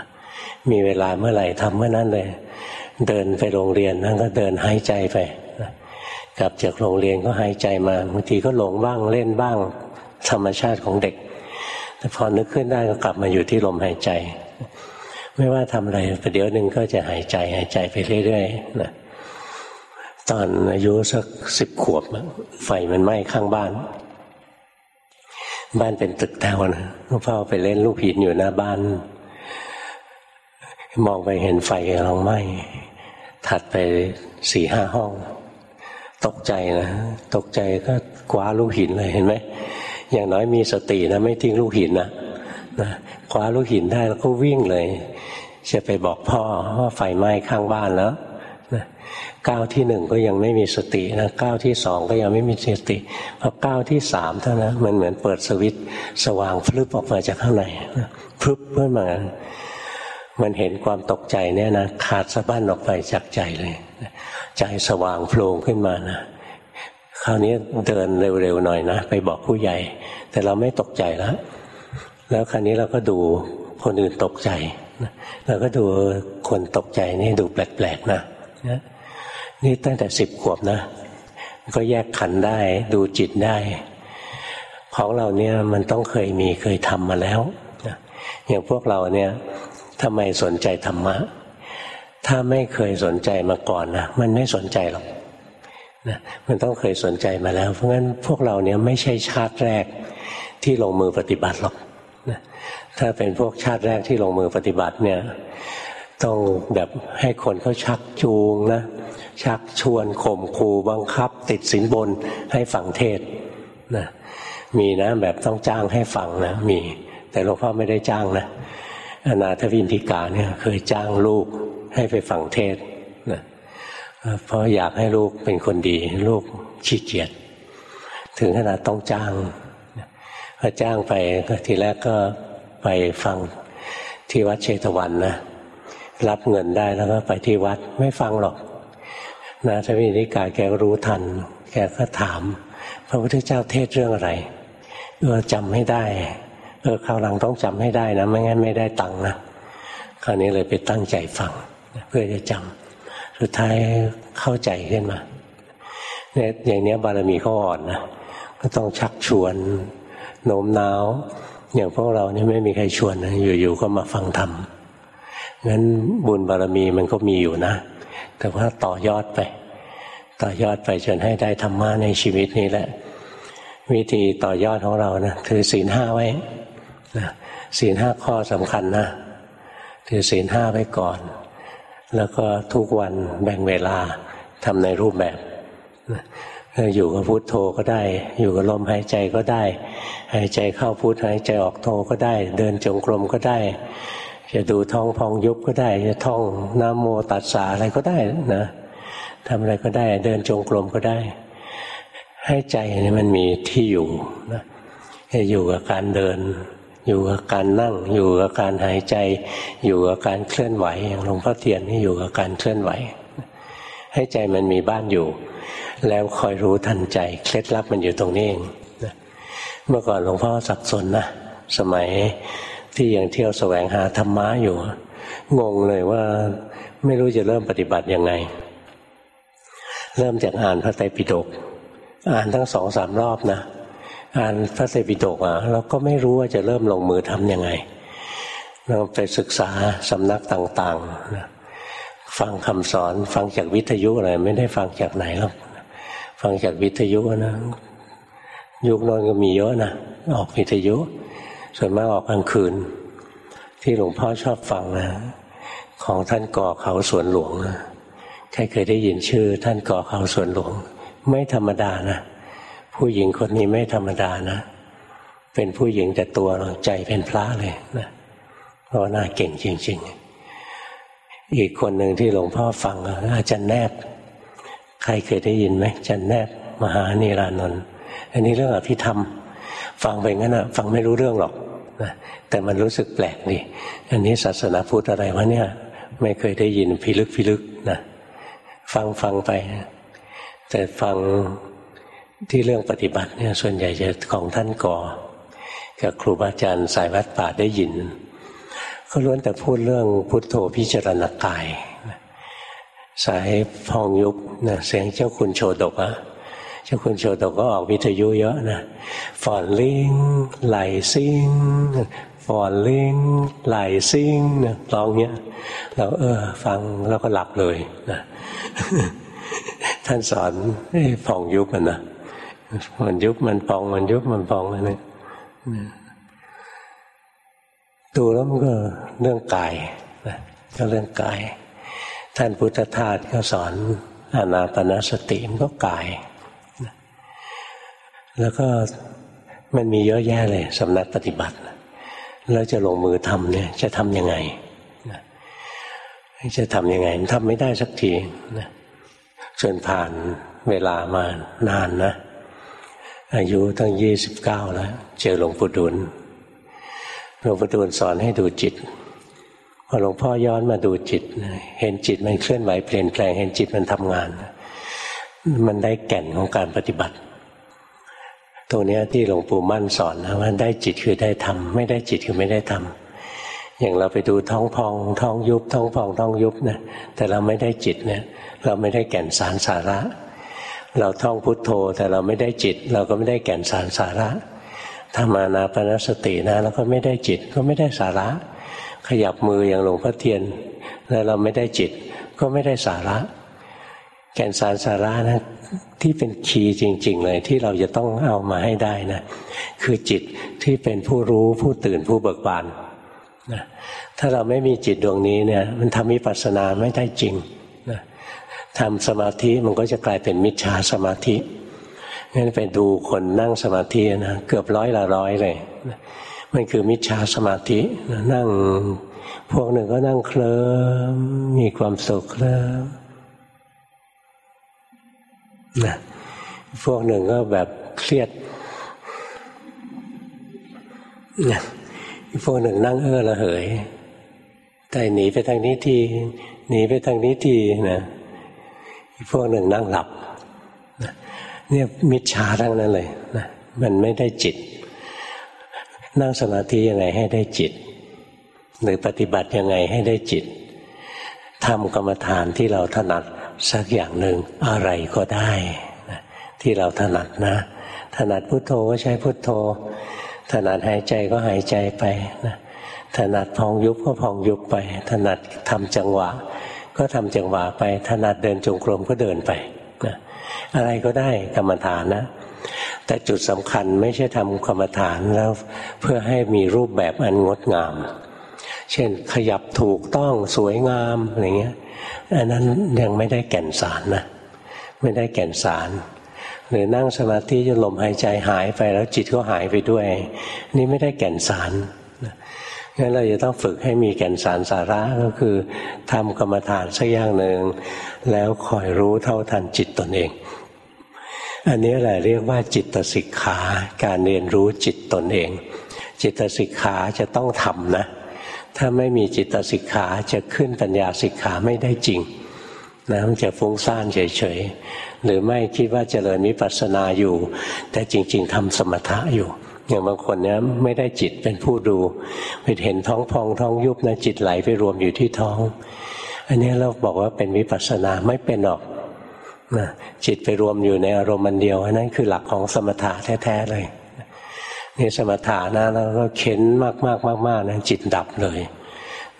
ำมีเวลาเมื่อไหร่ทำเมื่อนั้นเลย เดินไปโรงเรียนนั่นก็เดินหายใจไปกลับจากโรงเรียนก็หายใจมาบางทีก็หลงบ้างเล่นบ้างธรรมชาติของเด็ก แต่พอนึกขึ้นได้ก็กลับมาอยู่ที่ลมหายใจ ไม่ว่าทำอะไรประเดี๋ยวหนึ่งก็จะหายใจหายใจไปเรื่อยๆนะตอนอายุสักสิบขวบไฟมันไหม้ข้างบ้าน บ้านเป็นตึกแถวนะลูกพ่อไปเล่นลูกหินอยู่หน้าบ้าน มองไปเห็นไฟกำลังไหม้ถัดไปสี่ห้าห้อง ตกใจนะตกใจก็คว้าลูกหินเลยเห็นไหมอย่างน้อยมีสตินะ ไม่ทิ้งลูกหินนะนะ คว้าลูกหินได้แล้วก็วิ่งเลย จะไปบอกพ่อว่าไฟไหม้ข้างบ้านแล้วก้าวที่หนึ่งก็ยังไม่มีสตินะก้าวที่สองก็ยังไม่มีสติพอก้าวที่สามเท่านั้นมันเหมือนเปิดสวิตสว่างพลึบออกมาจากข้างในพลึบเพื่อมามันเห็นความตกใจเนี่ยนะขาดสะบั้นออกไปจากใจเลยใจสว่างโพลงขึ้นมานะคราวนี้เดินเร็วๆหน่อยนะ ไปบอกผู้ใหญ่ แต่เราไม่ตกใจแล้ว แล้วคราวนี้เราก็ดูคนอื่นตกใจเราก็ดูคนตกใจนี่ดูแปลกๆนะนี่ตั้งแต่สิบขวบนะ ก็แยกขันได้ ดูจิตได้ ของเราเนี่ยมันต้องเคยมีเคยทำมาแล้วอย่างพวกเราเนี่ยทำไมสนใจธรรมะ ถ้าไม่เคยสนใจมาก่อนนะมันไม่สนใจหรอกนะมันต้องเคยสนใจมาแล้ว เพราะงั้นพวกเราเนี่ยไม่ใช่ชาติแรกที่ลงมือปฏิบัติหรอก ถ้าเป็นพวกชาติแรกที่ลงมือปฏิบัติเนี่ยต้องแบบให้คนเขาชักจูงนะ ชักชวนข่มขู่บังคับ ติดสินบนให้ฟังเทศนะมีนะแบบต้องจ้างให้ฟังนะมี แต่หลวงพ่อไม่ได้จ้างนะอนาถวินทิกาเนี่ยเคยจ้างลูกให้ไปฟังเทศนะเพราะอยากให้ลูกเป็นคนดี ลูกขี้เกียจถึงขนาดต้องจ้างพอจ้างไปก็ทีแรกก็ ไปฟังที่วัดเชตวันนะรับเงินได้แล้วก็ไปที่วัดไม่ฟังหรอกนะทวินิกาแกรู้ทัน แกก็ถาม พระพุทธเจ้าเทศเรื่องอะไรเออจำไม่ได้เออคราวหลังต้องจำให้ได้นะ ไม่งั้นไม่ได้ตังค์นะคราวนี้เลยไปตั้งใจฟัง เพื่อจะจำสุดท้ายเข้าใจขึ้นมาเนี่ยอย่างนี้บารมีเขาอ่อนนะก็ต้องชักชวนโน้มน้าว อย่างพวกเราเนี่ยไม่มีใครชวนนะอยู่ๆก็มาฟังธรรมงั้นบุญบารมีมันก็มีอยู่นะ แต่ว่าต่อยอดไป ต่อยอดไปจนให้ได้ธรรมะในชีวิตนี้แหละ วิธีต่อยอดของเรานะถือศีลห้าไว้นะศีลห้าข้อสำคัญนะถือศีลห้าไว้ก่อน แล้วก็ทุกวันแบ่งเวลาทำในรูปแบบ อยู่กับพุทโธก็ได้ อยู่กับลมหายใจก็ได้ หายใจเข้าพุทหายใจออกโธก็ได้ เดินจงกรมก็ได้ จะดูท้องพองยุบก็ได้ จะท่องน้ำโมตัสสาอะไรก็ได้นะทำอะไรก็ได้ เดินจงกรมก็ได้ ให้ใจนี่มันมีที่อยู่นะอยู่กับการเดิน อยู่กับการนั่ง อยู่กับการหายใจ อยู่กับการเคลื่อนไหวอย่างหลวงพ่อเทียนนี่อยู่กับการเคลื่อนไหว ให้ใจมันมีบ้านอยู่ แล้วคอยรู้ทันใจ เคล็ดลับมันอยู่ตรงนี้เองเมื่อก่อนหลวงพ่อสับสนนะสมัยที่ยังเที่ยวแสวงหาธรรมะอยู่ งงเลยว่าไม่รู้จะเริ่มปฏิบัติยังไง เริ่มจากอ่านพระไตรปิฎกอ่านทั้งสองสามรอบนะอ่านพระไตรปิฎกอะเราก็ไม่รู้ว่าจะเริ่มลงมือทำยังไงเราไปศึกษาสำนักต่างๆ ฟังคำสอน ฟังจากวิทยุอะไรไม่ได้ฟังจากไหนหรอกฟังจากวิทยุนะยุคนอนก็มีเยอะนะออกวิทยุ ส่วนมากออกกลางคืน ที่หลวงพ่อชอบฟังนะ ของท่านก่อเขาสวนหลวงนะใครเคยได้ยินชื่อ ท่านก่อเขาสวนหลวง ไม่ธรรมดานะผู้หญิงคนนี้ไม่ธรรมดานะ เป็นผู้หญิงแต่ตัวใจเป็นพระเลยนะเพราะน่าเก่งจริง ๆ อีกคนหนึ่งที่หลวงพ่อฟังอาจารย์แนบ ใครเคยได้ยินไหมอาจารย์แนบ มหานิรานนท์อันนี้เรื่องอภิธรรม ฟังไปงั้นนะฟังไม่รู้เรื่องหรอกนะแต่มันรู้สึกแปลกดีอันนี้ศาสนาพุทธอะไรวะเนี่ย ไม่เคยได้ยินพิลึกพิลึกนะฟังฟังไป แต่ฟังที่เรื่องปฏิบัติเนี่ยส่วนใหญ่จะของท่านก่อกับครูบาอาจารย์สายวัดป่าได้ยิน ก็ล้วนแต่พูดเรื่องพุทโธพิจารณากายสายพองยุบนะเสียงเจ้าคุณโชดกอะเจ้าคุณโชดกก็ออกวิทยุเยอะนะฟอนลิงไหลซิงฟอนลิงไหลซิงนะร้องเนี้ยเราเออ ฟังแล้วก็หลับเลยนะท่านสอนพองยุบมันนะมันยุบมันพองมันยุบมันพองอะไรเนี่ย ดูแล้วมันก็เรื่องกายก็เรื่องกาย ท่านพุทธทาสก็สอนอานาปนาสติมันก็กาย แล้วก็มันมีเยอะแยะเลยสำนักปฏิบัติแล้วจะลงมือทำเนี่ย จะทำยังไงจะทำยังไงมันทำไม่ได้สักทีนะจนผ่านเวลามานานนะ อายุตั้งยี่สิบเก้าแล้ว เจอหลวงปู่ดุล หลวงปู่ดูลสอนให้ดูจิตพอหลวงพ่อย้อนมาดูจิต เห็นจิตมันเคลื่อนไหวเปลี่ยนแปลงเห็นจิตมันทำงาน มันได้แก่นของการปฏิบัติ ตรงนี้ที่หลวงปู่มั่นสอนนะว่าได้จิตคือได้ทำไม่ได้จิตคือไม่ได้ทำอย่างเราไปดูท้องพอง ท้องยุบ ท้องพองท้องยุบนะแต่เราไม่ได้จิตเนี่ย เราไม่ได้แก่นสารสาระ เราท่องพุทโธ แต่เราไม่ได้จิต เราก็ไม่ได้แก่นสารสาระ ทำมานาปนสตินะ แล้วก็ไม่ได้จิตก็ไม่ได้สาระ ขยับมืออย่างหลวงพ่อเทียน แล้วเราไม่ได้จิต ก็ไม่ได้สาระ แก่นสารสาระนะที่เป็นคีย์จริง ๆ เลยที่เราจะต้องเอามาให้ได้นะคือจิตที่เป็นผู้รู้ผู้ตื่นผู้เบิกบานนะถ้าเราไม่มีจิตดวงนี้เนี่ย มันทำมิปัสสนาไม่ได้จริงนะทำสมาธิมันก็จะกลายเป็นมิจฉาสมาธิ งั้นไปดูคนนั่งสมาธินะเกือบร้อยละร้อยเลยมันคือมิจฉาสมาธินั่ง พวกหนึ่งก็นั่งเคลิ้มมีความสุขเคลิ้มนะพวกหนึ่งก็แบบเครียดนะพวกหนึ่งนั่งเอ้อละเหย แต่หนีไปทางนี้ทีหนีไปทางนี้ทีนะพวกหนึ่งนั่งหลับ เนี่ยมิจฉาทั้งนั้นเลยนะมันไม่ได้จิต นั่งสมาธิยังไงให้ได้จิต หรือปฏิบัติยังไงให้ได้จิตทำกรรมฐานที่เราถนัดสักอย่างหนึ่งอะไรก็ได้นะที่เราถนัดนะ ถนัดพุโทโธก็ใช้พุโทโธ ถนัดหายใจก็หายใจไปนะถนัดพองยุบก็พองยุบไป ถนัดทำจังหวะ ก็ทำจังหวะไป ถนัดเดินจงกรมก็เดินไป อะไรก็ได้กรรมฐานนะ แต่จุดสำคัญไม่ใช่ทำกรรมฐานแล้วเพื่อให้มีรูปแบบอันงดงาม เช่นขยับถูกต้องสวยงามอะไรเงี้ยอันนั้นยังไม่ได้แก่นสารนะ ไม่ได้แก่นสาร หรือนั่งสมาธิจนลมหายใจหายไปแล้วจิตก็หายไปด้วย นี่ไม่ได้แก่นสารงั้นเราจะต้องฝึกให้มีแก่นสารสาระก็คือทำกรรมฐานสักอย่างหนึ่งแล้วคอยรู้เท่าทันจิตตนเอง อันนี้แหละเรียกว่าจิตสิกขาการเรียนรู้จิตตนเอง จิตสิกขาจะต้องทำนะ ถ้าไม่มีจิตสิกขาจะขึ้นปัญญาสิกขาไม่ได้จริงนะมันจะฟุ้งซ่านเฉยๆหรือไม่คิดว่าเจริญวิปัสสนาอยู่ แต่จริง ๆทำสมถะอยู่ อย่างบางคนเนี่ยไม่ได้จิตเป็นผู้ดูไปเห็นท้องพองท้องยุบนะจิตไหลไปรวมอยู่ที่ท้อง อันนี้เราบอกว่าเป็นวิปัสสนาไม่เป็นหรอก นะจิตไปรวมอยู่ในอารมณ์มันเดียวอันนั้นคือหลักของสมถะแท้ๆเลยนี่สมถะนะเราก็เข็นมากๆมากๆนะจิตดับเลย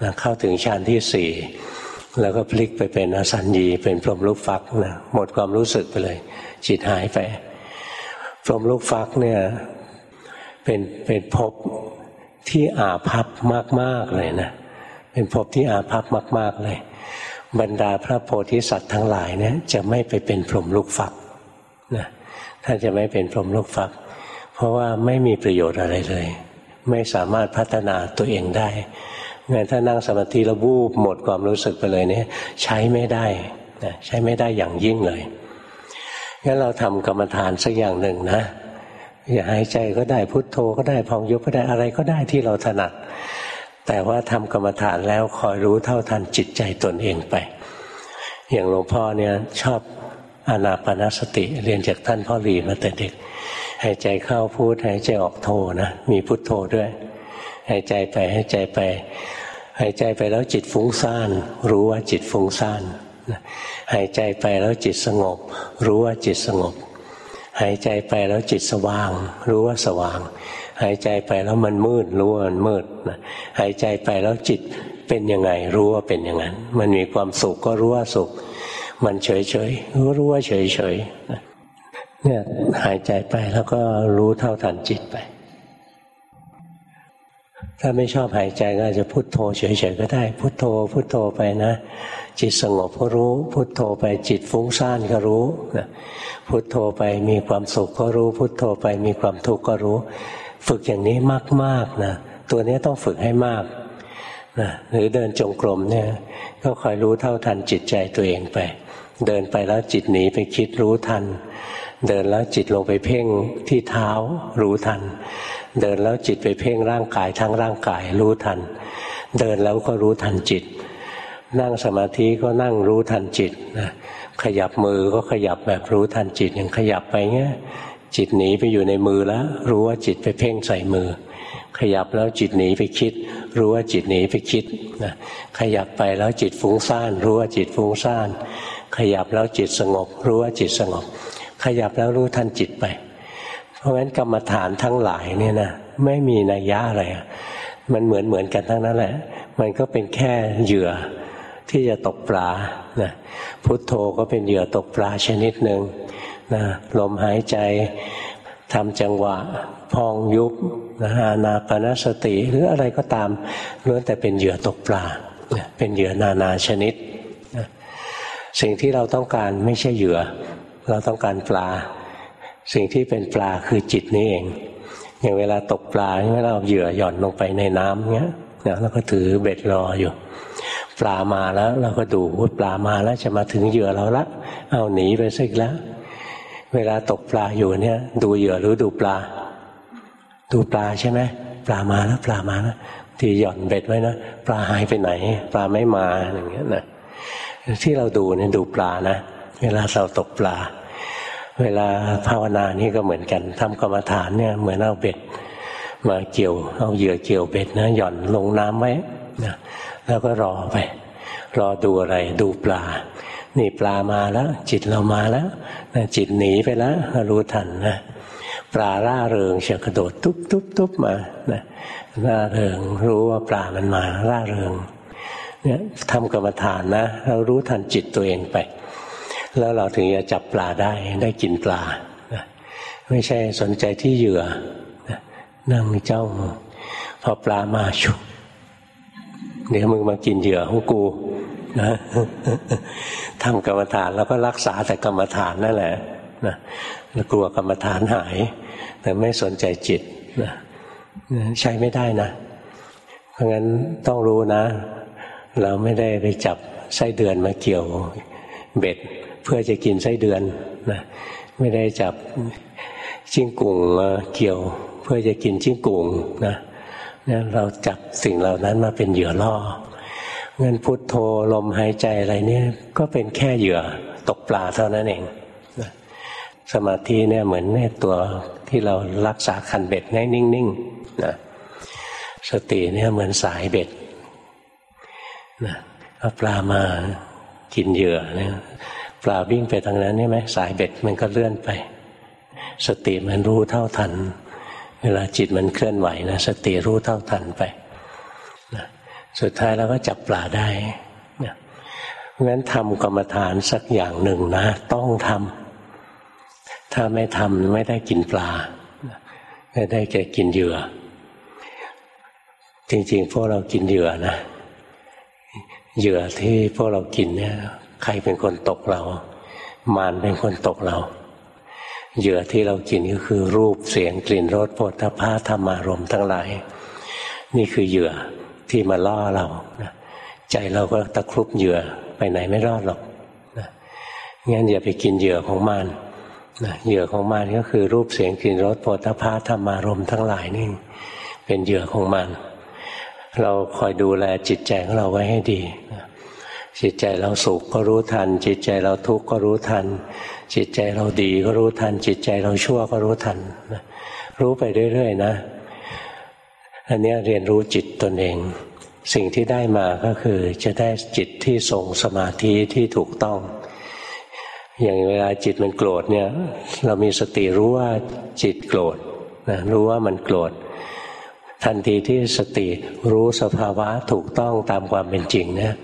นะเข้าถึงฌานที่สี่แล้วก็พลิกไปเป็นอสัญญีเป็นพรหมลูกฟักนะหมดความรู้สึกไปเลย จิตหายไป พรหมลูกฟักเนี่ยเป็นเป็นภพที่อาภัพมาก ๆ เลยนะ เป็นภพที่อาภัพมาก ๆ เลย บรรดาพระโพธิสัตว์ทั้งหลายเนี่ยจะไม่ไปเป็นพรหมลูกฟักนะท่านจะไม่เป็นพรหมลูกฟัก เพราะว่าไม่มีประโยชน์อะไรเลย ไม่สามารถพัฒนาตัวเองได้งั้นถ้านั่งสมาธิแล้ววูบหมดความรู้สึกไปเลยเนี่ยใช้ไม่ได้นะใช้ไม่ได้อย่างยิ่งเลยงั้นเราทำกรรมฐานสักอย่างหนึ่งนะอย่าหายใจก็ได้พุทโธก็ได้พองยุบก็ได้อะไรก็ได้ที่เราถนัด แต่ว่าทำกรรมฐานแล้วคอยรู้เท่าทันจิตใจตนเองไป อย่างหลวงพ่อเนี่ยชอบอานาปนาสติเรียนจากท่านพ่อหลีมาแต่เด็ก หายใจเข้าพูดหายใจออกโทนะมีพุทโธด้วย หายใจไปหายใจไป หายใจไปแล้วจิตฟุ้งซ่าน รู้ว่าจิตฟุ้งซ่านหายใจไปแล้วจิตสงบ รู้ว่าจิตสงบ หายใจไปแล้วจิตสว่าง รู้ว่าสว่าง หายใจไปแล้วมันมืดรู้ว่ามันมืดหายใจไปแล้วจิตเป็นยังไงรู้ว่าเป็นอย่างนั้น มันมีความสุขก็รู้ว่าสุข มันเฉยเฉยรู้รู้ว่าเฉยเฉยเนี่ยหายใจไปแล้วก็รู้เท่าทันจิตไป ถ้าไม่ชอบหายใจก็จจะพุโทโธเฉยๆก็ได้ พุโทโธ พุโทโธไปนะ จิตสงบก็รู้ พุโทโธไปจิตฟุ้งซ่านก็รู้พุโทโธไปมีความสุขก็รู้ พุโทโธไปมีความทุกข์ก็รู้ ฝึกอย่างนี้มากๆนะตัวนี้ต้องฝึกให้มากนะหรือเดินจงกรมเนี่ยก็คอยรู้เท่าทันจิตใจตัวเองไป เดินไปแล้วจิตหนีไปคิดรู้ทัน เดินแล้วจิตลงไปเพ่งที่เท้ารู้ทัน เดินแล้วจิตไปเพ่งร่างกายทั้งร่างกายรู้ทัน เดินแล้วก็รู้ทันจิต นั่งสมาธิก็นั่งรู้ทันจิตนะขยับมือก็ขยับแบบรู้ทันจิตอย่างขยับไปเงี้ย จิตหนีไปอยู่ในมือแล้ว รู้ว่าจิตไปเพ่งใส่มือ ขยับแล้วจิตหนีไปคิด รู้ว่าจิตหนีไปคิดนะขยับไปแล้วจิตฟุ้งซ่าน รู้ว่าจิตฟุ้งซ่าน ขยับแล้วจิตสงบ รู้ว่าจิตสงบ ขยับแล้วรู้ทันจิตไป เพราะฉะนั้นกรรมฐานทั้งหลายเนี่ยนะไม่มีนัยยะอะไรมันเหมือนเหมือนกันทั้งนั้นแหละ มันก็เป็นแค่เหยื่อที่จะตกปลานะพุทโธก็เป็นเหยื่อตกปลาชนิดหนึ่ง นะลมหายใจทำจังหวะพองยุบนะอานาปนสติ หรืออะไรก็ตามล้วนแต่เป็นเหยื่อตกปลาเป็นเหยื่อนานาชนิดนะสิ่งที่เราต้องการไม่ใช่เหยื่อ เราต้องการปลา สิ่งที่เป็นปลาคือจิตนี่เอง อย่างเวลาตกปลาเมื่อเราเหยื่อหย่อนลงไปในน้ำเงี้ยแล้วก็ถือเบ็ดรออยู่ ปลามาแล้วเราก็ดูว่าปลามาแล้วจะมาถึงเหยื่อเราละ เอาหนีไปซิกแล้ว เวลาตกปลาอยู่เนี่ย ดูเหยื่อหรือดูปลา ดูปลาใช่ไหมปลามาแล้วปลามาแล้วที่หย่อนเบ็ดไว้นะปลาหายไปไหน ปลาไม่มาอย่างเงี้ยนะที่เราดูเนี่ยดูปลานะเวลาเราตกปลา เวลาภาวนานี่ก็เหมือนกันทำกรรมฐานเนี่ยเหมือนเอาเบ็ด มาเกี่ยวเอาเหยื่อเกี่ยวเบ็ดนะหย่อนลงน้ำไว้นะแล้วก็รอไป รอดูอะไรดูปลา นี่ปลามาแล้ว จิตเรามาแล้วจิตหนีไปแล้วรู้ทันนะปลาร่าเริงเฉียกระโดดตุ๊บตุ๊บตุ๊บมานะร่าเริงรู้ว่าปลามันมาร่าเริงเนี่ยทำกรรมฐานนะ เรารู้ทันจิตตัวเองไป แล้วเราถึงจะจับปลาได้ได้กินปลาไม่ใช่สนใจที่เหยื่อนั่งเจ้องพอปลามาชุบเดี๋ยวมึงมากินเหยื่อของกู นะทำกรรมฐานแล้วก็รักษาแต่กรรมฐานนั่นแหละนะกลัวกรรมฐานหาย แต่ไม่สนใจจิตนะใช้ไม่ได้นะ เพราะงั้นต้องรู้นะ เราไม่ได้ไปจับไส้เดือนมาเกี่ยวเบ็ด เพื่อจะกินไส้เดือนนะไม่ได้จับจิ้งกุ่งมาเกี่ยว เพื่อจะกินจิ้งกุ่งนะเนี่ยเราจับสิ่งเหล่านั้นมาเป็นเหยื่อล่อ เงินพุทโธลมหายใจอะไรเนี่ยก็เป็นแค่เหยื่อตกปลาเท่านั้นเองสมาธิเนี่ยเหมือนในตัวที่เรารักษาคันเบ็ดให้นิ่งๆนะสติเนี่ยเหมือนสายเบ็ดนะเอาปลามากินเหยื่อเนี่ยปลาวิ่งไปทางนั้นใช่ไหมสายเบ็ดมันก็เลื่อนไป สติมันรู้เท่าทัน เวลาจิตมันเคลื่อนไหวนะสติรู้เท่าทันไป สุดท้ายเราก็จับปลาได้นะเพราะฉะนั้นทำกรรมฐานสักอย่างหนึ่งนะ ต้องทำถ้าไม่ทำไม่ได้กินปลา ไม่ได้แก่กินเหยื่อ จริงๆ พวกเรากินเหยื่อนะเหยื่อที่พวกเรากินเนี่ยใครเป็นคนตกเรา มารเป็นคนตกเรา เหยื่อที่เรากินก็คือรูปเสียงกลิ่นรสโผฏฐาธรรมารมทั้งหลาย นี่คือเหยื่อ ที่มาล่อเราใจเราก็ตะครุบเหยื่อไปไหนไม่รอดหรอกนะงั้นอย่าไปกินเหยื่อของมันนะเหยื่อของมันก็คือรูปเสียงกลิ่นรสโผฏฐาธรรมารมทั้งหลายนี่เป็นเหยื่อของมัน เราคอยดูแลจิตใจของเราไว้ให้ดีจิตใจเราสุขก็รู้ทัน จิตใจเราทุกข์ก็รู้ทัน จิตใจเราดีก็รู้ทัน จิตใจเราชั่วก็รู้ทันรู้ไปเรื่อยๆนะ อันนี้เรียนรู้จิตตนเอง สิ่งที่ได้มาก็คือจะได้จิตที่ทรงสมาธิที่ถูกต้อง อย่างเวลาจิตมันโกรธเนี่ย เรามีสติรู้ว่าจิตโกรธนะรู้ว่ามันโกรธทันทีที่สติรู้สภาวะถูกต้องตามความเป็นจริงเนี่ย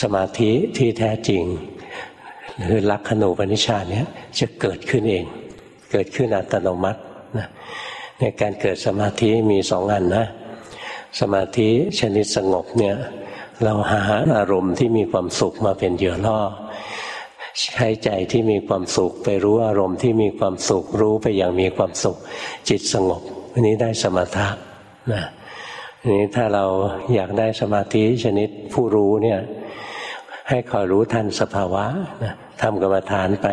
สมาธิที่แท้จริงคือลักขณูปนิชาเนี่ยจะเกิดขึ้นเอง เกิดขึ้นอัตโนมัตินะ ในการเกิดสมาธิมีสองอันนะ สมาธิชนิดสงบเนี่ยเราหาอารมณ์ที่มีความสุขมาเป็นเหยื่อล่อ ใช้ใจที่มีความสุข ไปรู้อารมณ์ที่มีความสุข รู้ไปอย่างมีความสุข จิตสงบอันนี้ได้สมถะนะนี้ถ้าเราอยากได้สมาธิชนิดผู้รู้เนี่ยให้คอยรู้ทันสภาวะนะทำกรรมฐานไป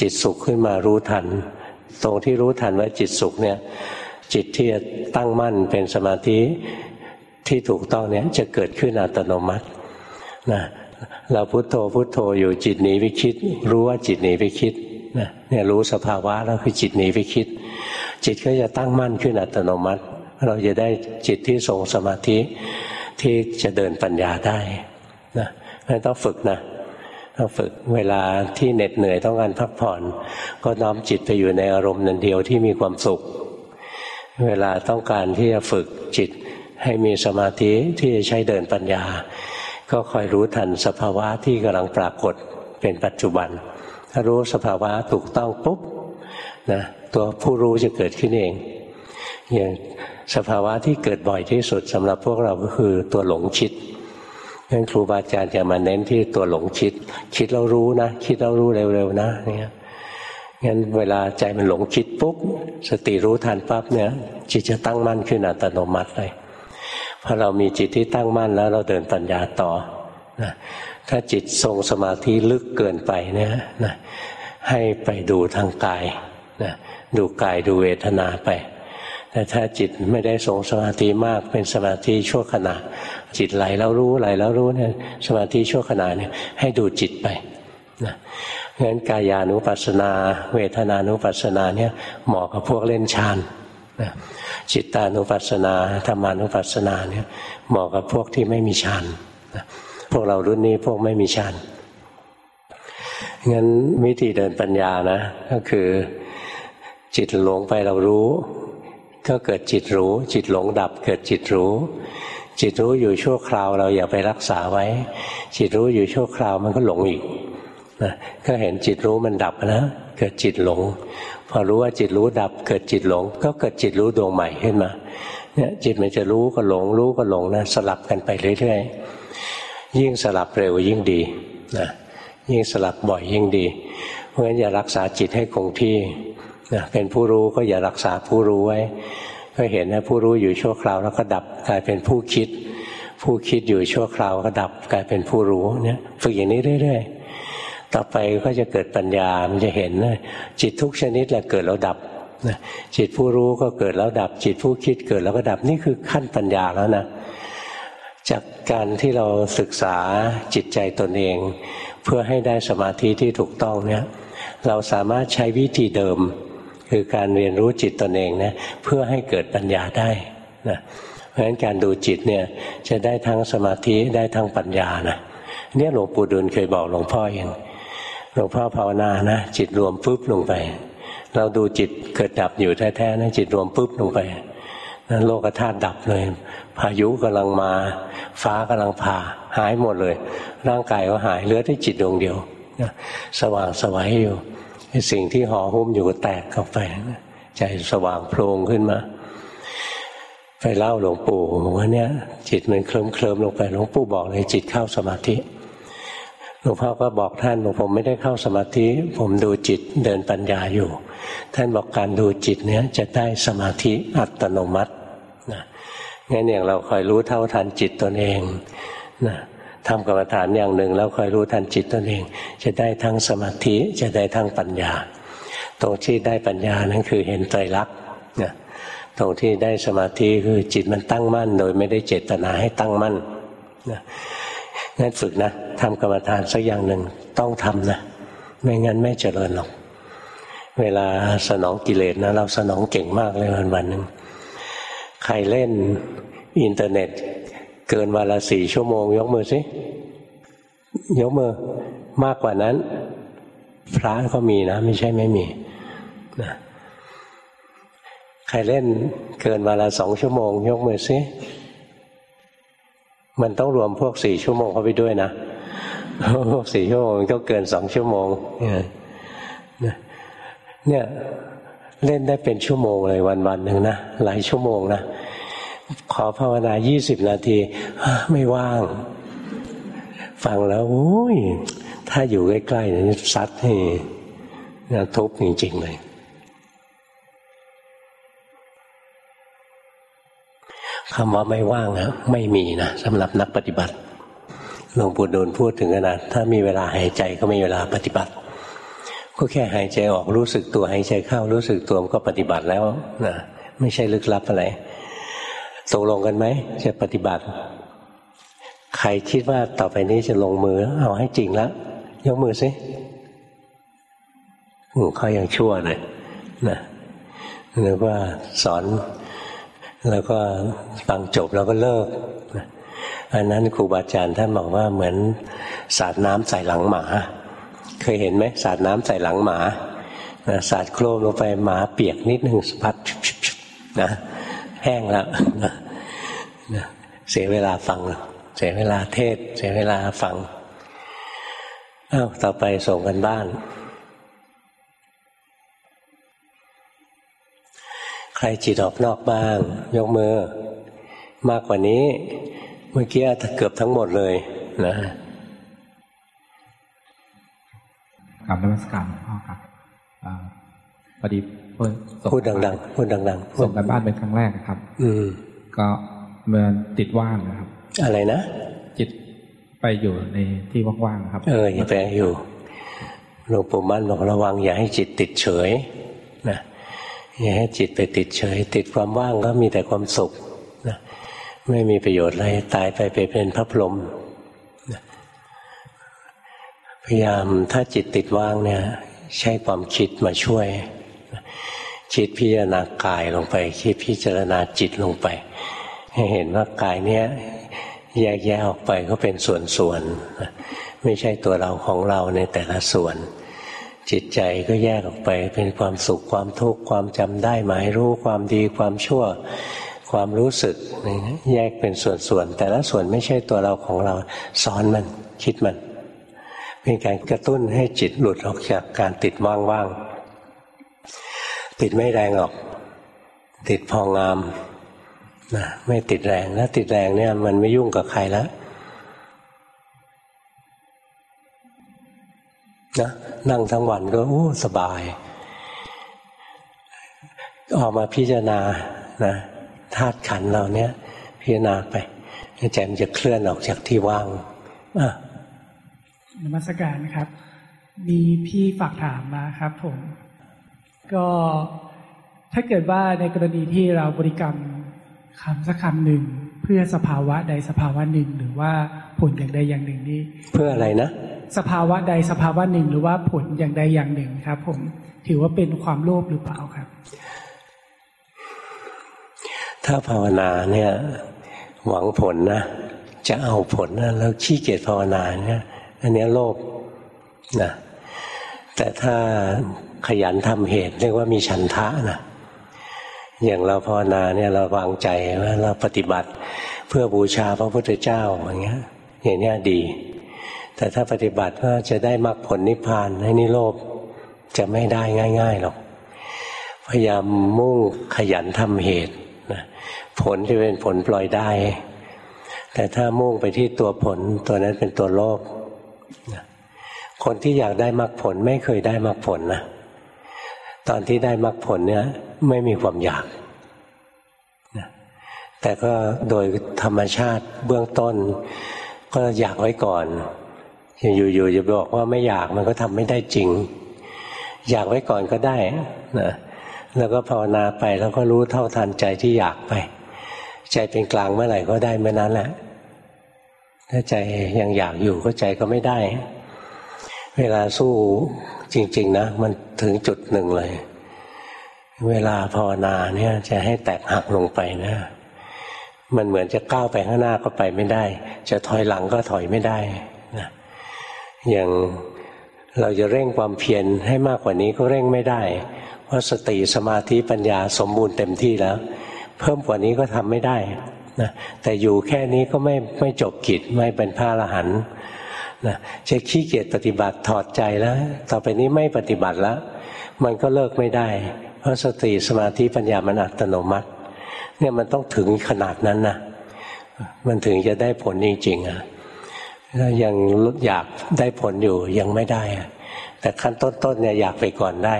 จิตสุขขึ้นมารู้ทัน ตรงที่รู้ทันว่าจิตสุขเนี่ย จิตที่จะตั้งมั่นเป็นสมาธิที่ถูกต้องเนี่ยจะเกิดขึ้นอัตโนมัตินะเราพุโทโธพุโทโธอยู่จิตหนีไปคิด รู้ว่าจิตหนีไปคิดนะเนี่ยรู้สภาวะแล้วคือจิตหนีไปคิด จิตก็จะตั้งมั่นขึ้นอัตโนมัติ เราจะได้จิตที่ทรงสมาธิที่จะเดินปัญญาได้นะไม่ต้องฝึกนะ ต้องฝึกเวลาที่เหน็ดเหนื่อยต้องการพักผ่อน ก็น้อมจิตไปอยู่ในอารมณ์นั้นเดียวที่มีความสุข เวลาต้องการที่จะฝึกจิตให้มีสมาธิที่จะใช้เดินปัญญา ก็คอยรู้ทันสภาวะที่กำลังปรากฏเป็นปัจจุบัน ถ้ารู้สภาวะถูกต้องปุ๊บนะตัวผู้รู้จะเกิดขึ้นเอง อย่างสภาวะที่เกิดบ่อยที่สุดสำหรับพวกเราก็คือตัวหลงคิด งั้นครูบาอาจารย์จะมาเน้นที่ตัวหลงคิด คิดแล้วรู้นะคิดแล้วรู้เร็วๆนะเนี่ยงั้นเวลาใจมันหลงคิดปุ๊บสติรู้ทันปั๊บเนี่ยจิตจะตั้งมั่นขึ้นอัตโนมัติเลยพอเรามีจิตที่ตั้งมั่นแล้วเราเดินปัญญาต่อนะถ้าจิตทรงสมาธิลึกเกินไปเนี่ยนะให้ไปดูทางกายนะดูกายดูเวทนาไป แต่ถ้าจิตไม่ได้ทรงสมาธิมากเป็นสมาธิชั่วขณะ จิตไหลแล้วรู้ไหลแล้วรู้เนี่ยสมาธิชั่วขณะเนี่ยให้ดูจิตไปนะงั้นกายานุปัสสนา เวทนานุปัสสนาเนี่ยเหมาะกับพวกเล่นฌานนะจิตานุปัสสนาธรรมานุปัสสนาเนี่ยเหมาะกับพวกที่ไม่มีฌานพวกเรารุ่นนี้พวกไม่มีฌานงั้นวิธีเดินปัญญานะก็คือ จิตหลงไปเรารู้ ก็เกิดจิตรู้ จิตหลงดับเกิดจิตรู้ จิตรู้อยู่ชั่วคราวเราอย่าไปรักษาไว้ จิตรู้อยู่ชั่วคราวมันก็หลงอีกนะก็เห็นจิตรู้มันดับนะเกิดจิตหลง พอรู้ว่าจิตรู้ดับ เกิดจิตหลง ก็เกิดจิตรู้ดวงใหม่ขึ้นมาเนี่ยจิตมันจะรู้ก็หลง รู้ก็หลงนะสลับกันไปเรื่อยๆยิ่งสลับเร็วยิ่งดีนะยิ่งสลับบ่อยยิ่งดี เพราะฉะนั้นอย่ารักษาจิตให้คงที่นะเป็นผู้รู้ก็อย่ารักษาผู้รู้ไว้ ก็เห็นนะผู้รู้อยู่ชั่วคราวแล้วก็ดับกลายเป็นผู้คิด ผู้คิดอยู่ชั่วคราวก็ดับกลายเป็นผู้รู้เนี่ยฝึกอย่างนี้เรื่อยๆต่อไปก็จะเกิดปัญญา มันจะเห็นนะจิตทุกชนิดแหละเกิดแล้วดับจิตผู้รู้ก็เกิดแล้วดับ จิตผู้คิดเกิดแล้วก็ดับนี่คือขั้นปัญญาแล้วนะจากการที่เราศึกษาจิตใจตนเอง เพื่อให้ได้สมาธิที่ถูกต้องเนี่ยเราสามารถใช้วิธีเดิม คือการเรียนรู้จิตตนเองนี่ยเพื่อให้เกิดปัญญาได้นะเพราะฉะนั้นการดูจิตเนี่ยจะได้ทั้งสมาธิได้ทั้งปัญญานะเนี่ยหลวงปู่ดูลเคยบอกหลวงพ่อเอย่างลวงพ่อภาวนานะจิตรวมปุ๊บลงไป เราดูจิตเกิดดับอยู่แท้ๆนะจิตรวมปุ๊บลงไปนั้นโลกธาตุดับเลย พายุกำลังมา ฟ้ากำลังผ่าหายหมดเลย ร่างกายก็หายเหลือแต่จิตดวงเดียวสว่างสวัยอยู่ สิ่งที่ห่อหุ้มอยู่แตกออกไป ใจสว่างโพลงขึ้นมา ไปเล่าหลวงปู่ว่าเนี่ย จิตมันเคลิ้มเคลิมลงไปหลวงปู่บอกเลยจิตเข้าสมาธิหลวงพ่อก็บอกท่านบอกผมไม่ได้เข้าสมาธิ ผมดูจิตเดินปัญญาอยู่ ท่านบอกการดูจิตเนี้ยจะได้สมาธิอัตโนมัตินะงั้นอย่างเราคอยรู้เท่าทันจิตตนเองนะ ทำกรรมฐานอย่างหนึ่ง แล้วคอยรู้ทันจิตตนเอง จะได้ทั้งสมาธิจะได้ทั้งปัญญา ตรงที่ได้ปัญญานั้นคือเห็นไตรลักษณ์นะตรงที่ได้สมาธิคือจิตมันตั้งมั่น โดยไม่ได้เจตนาให้ตั้งมั่นนะงั้นฝึกนะทำกรรมฐานสักอย่างหนึ่งต้องทำนะไม่งั้นไม่เจริญหรอก เวลาสนองกิเลสนะ เราสนองเก่งมากเลยวันวันหนึ่งใครเล่นอินเทอร์เน็ต เกินวันละสี่ชั่วโมง ยกมือสิยกมือมากกว่านั้น พระก็มีนะ ไม่ใช่ไม่มีนะใครเล่นเกินวันละสองชั่วโมง ยกมือสิมันต้องรวมพวกสี่ชั่วโมงเข้าไปด้วยนะพวกสี่ชั่วโมงก็เกินสองชั่วโมงเนี่ยเล่นได้เป็นชั่วโมงเลยวันวันหนึ่งนะหลายชั่วโมงนะ ขอภาวนายี่สิบนาที ไม่ว่าง ฟังแล้วโอ้ย ถ้าอยู่ใกล้ๆนี่ซัดให้ทุบจริงๆเลย คำว่าไม่ว่างนะไม่มีนะสำหรับนักปฏิบัติหลวงปู่ดูลพูดถึงขนาดถ้ามีเวลาหายใจก็มีเวลาปฏิบัติก็แค่หายใจออกรู้สึกตัวหายใจเข้ารู้สึกตัวก็ปฏิบัติแล้วนะไม่ใช่ลึกลับอะไร ตกลงกันไหมจะปฏิบัติ ใครคิดว่าต่อไปนี้จะลงมือ เอาให้จริงแล้วยกมือสิเขายังชั่วเลยนะหรือว่าสอนแล้วก็ฟังจบแล้วก็เลิกอันนั้นครูบาอาจารย์ท่านบอกว่าเหมือนสาดน้ำใส่หลังหมา เคยเห็นไหมสาดน้ำใส่หลังหมาสาดโครมลงไปหมาเปียกนิดนึงพัดนะ ห้งแล้วนะเสียเวลาฟัง เสียเวลาเทศ เสียเวลาฟังอ้าวต่อไปส่งกันบ้าน ใครจิตออกนอกบ้าง ยกมือ มากกว่านี้ เมื่อกี้เกือบทั้งหมดเลยนะกลับนมัสการพ่อครับพอดี พูดดังๆพูดดังๆส่งกันบ้านเป็นครั้งแรกครับ อืมก็เมื่อติดว่างนะครับ อะไรนะจิตไปอยู่ในที่ว่างๆครับ เอออย่าไปอยู่หลวงปู่มั่นบอกระวังอย่าให้จิตติดเฉยนะอย่าให้จิตไปติดเฉย ติดความว่างก็มีแต่ความสุขนะไม่มีประโยชน์อะไรตายไปไปเป็นพระพรหมนะพยายามถ้าจิตติดว่างเนี่ย ใช้ความคิดมาช่วย คิดพิจารณากายลงไป คิดพิจารณาจิตลงไป ให้เห็นว่ากายเนี้ยแยกแยะออกไปก็เป็นส่วนๆไม่ใช่ตัวเราของเราในแต่ละส่วน จิตใจก็แยกออกไปเป็นความสุขความทุกข์ความจำได้หมายรู้ความดีความชั่วความรู้สึกแยกเป็นส่วนๆแต่ละส่วนไม่ใช่ตัวเราของเราสอนมันคิดมัน เป็นการกระตุ้นให้จิตหลุดออกจากการติดว่างๆ ติดไม่แรงหรอก ติดพองามนะไม่ติดแรงถ้าติดแรงเนี่ย มันไม่ยุ่งกับใครแล้วนะนั่งทั้งวันก็โอ้สบาย ออกมาพิจารณานะธาตุขันเราเนี้ยพิจารณาไปใจมันจะเคลื่อนออกจากที่ว่างอะนมัสการครับ มีพี่ฝากถามมาครับผม ก็ถ้าเกิดว่าในกรณีที่เราบริกรรมคำสักคำหนึ่งเพื่อสภาวะใดสภาวะหนึ่งหรือว่าผลอย่างใดอย่างหนึ่งนี้เพื่ออะไรนะ สภาวะใดสภาวะหนึ่ง หรือว่าผลอย่างใดอย่างหนึ่งครับ ผมถือว่าเป็นความโลภหรือเปล่าครับ ถ้าภาวนาเนี่ยหวังผลนะจะเอาผลนะแล้วขี้เกียจภาวนาเนี่ยอันนี้โลภนะแต่ถ้า ขยันทำเหตุ เรียกว่ามีฉันทะนะอย่างเราภาวนาเนี่ยเราวางใจว่าเราปฏิบัติเพื่อบูชาพระพุทธเจ้าอย่างเงี้ยอย่างนี้ดี แต่ถ้าปฏิบัติก็จะได้มรรคผลนิพพานให้นิโรธจะไม่ได้ง่าย ๆหรอกพยายามมุ่งขยันทำเหตุนะผลจะเป็นผลปล่อยได้ แต่ถ้ามุ่งไปที่ตัวผลตัวนั้นเป็นตัวโลภคนที่อยากได้มรรคผลไม่เคยได้มรรคผลนะ ตอนที่ได้มรรคผลเนี่ยไม่มีความอยาก แต่ก็โดยธรรมชาติเบื้องต้น ก็อยากไว้ก่อน อยู่ๆจะบอกว่าไม่อยากมันก็ทำไม่ได้จริง อยากไว้ก่อนก็ได้นะแล้วก็ภาวนาไปแล้วก็รู้เท่าทันใจที่อยากไป ใจเป็นกลางเมื่อไหร่ก็ได้เมื่อนั้นแหละ ถ้าใจยังอยากอยู่ก็ใจก็ไม่ได้ เวลาสู้ จริง ๆ นะ มันถึงจุดหนึ่งเลย เวลาภาวนาเนี่ย จะให้แตกหักลงไปนะ มันเหมือนจะก้าวไปข้างหน้าก็ไปไม่ได้ จะถอยหลังก็ถอยไม่ได้นะอย่างเราจะเร่งความเพียรให้มากกว่านี้ก็เร่งไม่ได้ เพราะสติสมาธิปัญญาสมบูรณ์เต็มที่แล้ว เพิ่มกว่านี้ก็ทำไม่ได้นะแต่อยู่แค่นี้ก็ไม่ไม่จบกิจไม่เป็นพระอรหันต์ นะจะขี้เกียจปฏิบัติถอดใจแล้ว ต่อไปนี้ไม่ปฏิบัติแล้ว มันก็เลิกไม่ได้ เพราะสติสมาธิปัญญามันอัตโนมัติ เนี่ยมันต้องถึงขนาดนั้นนะมันถึงจะได้ผลจริงๆอะยังอยากได้ผลอยู่ยังไม่ได้ แต่ขั้นต้นๆเนี่ยอยากไปก่อนได้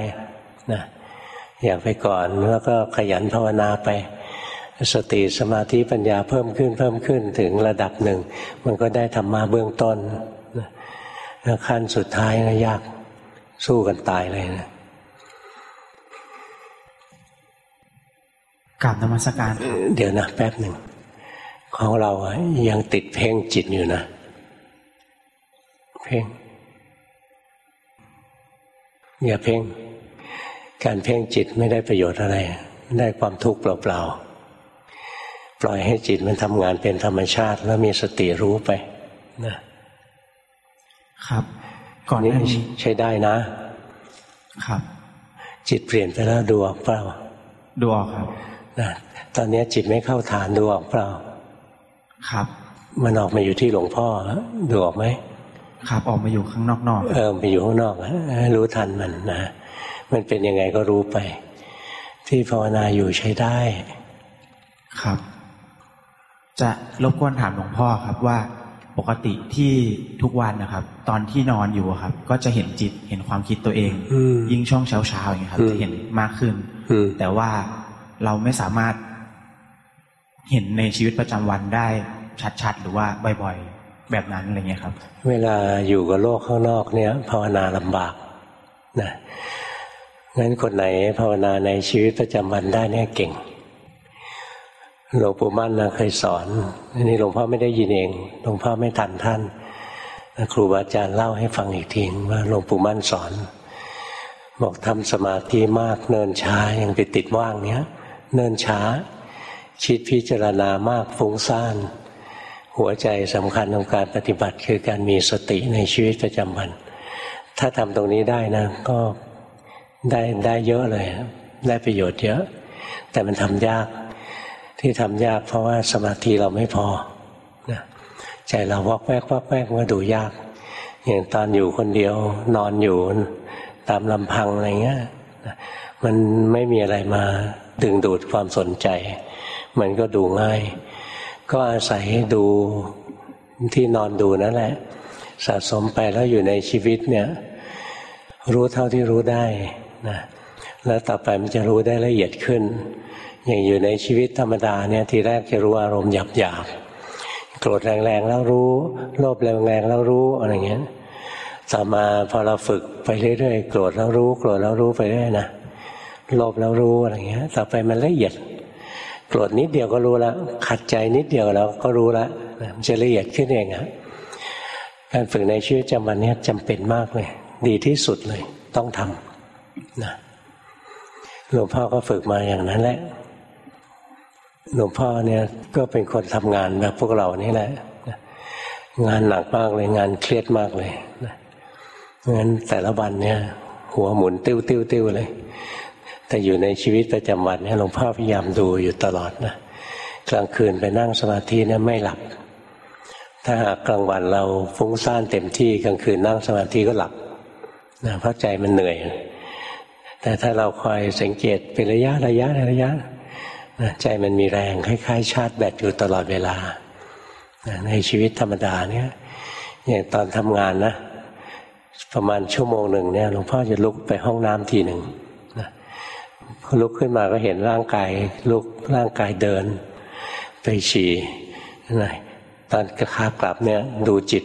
นะอยากไปก่อนแล้วก็ขยันภาวนาไป สติสมาธิปัญญาเพิ่มขึ้นเพิ่มขึ้นถึงระดับหนึ่ง มันก็ได้ธรรมะเบื้องต้น ขั้นสุดท้ายนะยากสู้กันตายเลยนะกราบนมัสการ เดี๋ยวนะแป๊บหนึ่ง ของเราอะยังติดเพ่งจิตอยู่นะ เพ่งอย่าเพ่ง การเพ่งจิตไม่ได้ประโยชน์อะไร ได้ความทุกข์เปล่าๆ ปล่อยให้จิตมันทำงานเป็นธรรมชาติ แล้วมีสติรู้ไปนะ ครับ ก่อนหนี่น้านี้ใช้ได้นะ ครับ จิตเปลี่ยนไปแล้วดูออกเปล่าดูออกครับนะตอนนี้จิตไม่เข้าฐานดูออกเปล่า ครับ มันออกมาอยู่ที่หลวงพ่อดูออกไหมครับออกมาอยู่ข้างนอกนอกเออไปอยู่ข้างนอกอะให้รู้ทันมันนะมันเป็นยังไงก็รู้ไป ที่ภาวนาอยู่ใช้ได้ ครับ จะรบกวนถามหลวงพ่อครับว่า ปกติที่ทุกวันนะครับ ตอนที่นอนอยู่อะครับ ก็จะเห็นจิตเห็นความคิดตัวเองอืมยิ่งช่วงเช้าเช้าๆอย่างเงี้ยครับอืมจะเห็นมากขึ้นอืมแต่ว่าเราไม่สามารถ เห็นในชีวิตประจำวันได้ชัดๆ หรือว่าบ่อยๆ แบบนั้นอะไรเงี้ยครับ เวลาอยู่กับโลกข้างนอกเนี่ยภาวนาลำบากนะงั้นคนไหนภาวนาในชีวิตประจำวันได้เนี่ยเก่ง หลวงปู่มั่นนะเคยสอนอันนี้หลวงพ่อไม่ได้ยินเองหลวงพ่อไม่ทันท่านครูบาอาจารย์เล่าให้ฟังอีกทีว่าหลวงปู่มั่นสอน บอกทำสมาธิมากเนินช้ายังไปติดว่างเนี้ย เนินช้า คิดพิจารณามากฟุ้งซ่าน หัวใจสำคัญของการปฏิบัติคือการมีสติในชีวิตประจำวัน ถ้าทำตรงนี้ได้นะ ก็ได้ได้เยอะเลย ได้ประโยชน์เยอะ แต่มันทำยาก ที่ทำยากเพราะว่าสมาธิเราไม่พอนะใจเราวอกแวกวอกแวกมันก็ดูยาก อย่างตอนอยู่คนเดียวนอนอยู่ตามลำพังอะไรเงี้ยมันไม่มีอะไรมาดึงดูดความสนใจ มันก็ดูง่าย ก็อาศัยดูที่นอนดูนั่นแหละ สะสมไปแล้วอยู่ในชีวิตเนี่ย รู้เท่าที่รู้ได้นะแล้วต่อไปมันจะรู้ได้ละเอียดขึ้น อย่างอยู่ในชีวิตธรรมดาเนี่ยทีแรกจะรู้อารมณ์หยาบๆโกรธแรงๆแล้วรู้โลภแรงๆแล้วรู้อะไรเงี้ยต่อมาพอเราฝึกไปเรื่อยๆโกรธแล้วรู้โกรธแล้วรู้ไปเรื่อยนะโลภแล้วรู้อะไรเงี้ย ต่อไปมันละเอียด โกรธนิดเดียวก็รู้ล้วขัดใจนิดเดียวแล้วก็รู้ล้วมันจะละเอียดขึ้นเองอะการฝึกในชีวิตประจำวันเนี้จำเป็นมากเลย ดีที่สุดเลย ต้องทำนะหลวงพ่อก็ฝึกมาอย่างนั้นแหละ หลวงพ่อเนี่ยก็เป็นคนทำงานแบบพวกเรานี่แหละงานหนักมากเลยงานเครียดมากเลยนะงั้นแต่ละวันเนี่ย หัวหมุนติ้วติ้วติ้วเลย แต่อยู่ในชีวิตประจำวันเนี่ยหลวงพ่อพยายามดูอยู่ตลอดนะกลางคืนไปนั่งสมาธิเนี่ยไม่หลับ ถ้าหากกลางวันเราฟุ้งซ่านเต็มที่กลางคืนนั่งสมาธิก็หลับนะเพราะใจมันเหนื่อย แต่ถ้าเราคอยสังเกตเป็นระยะระยะระยะนะ ใจมันมีแรงคล้ายๆชาร์จแบตอยู่ตลอดเวลา ในชีวิตธรรมดาเนี่ยอย่างตอนทำงานนะ ประมาณชั่วโมงหนึ่งเนี่ยหลวงพ่อจะลุกไปห้องน้ำทีหนึ่งพอลุกขึ้นมาก็เห็นร่างกายลุกร่างกายเดิน ไปฉี่นะตอนกระคากลับเนี่ยดูจิต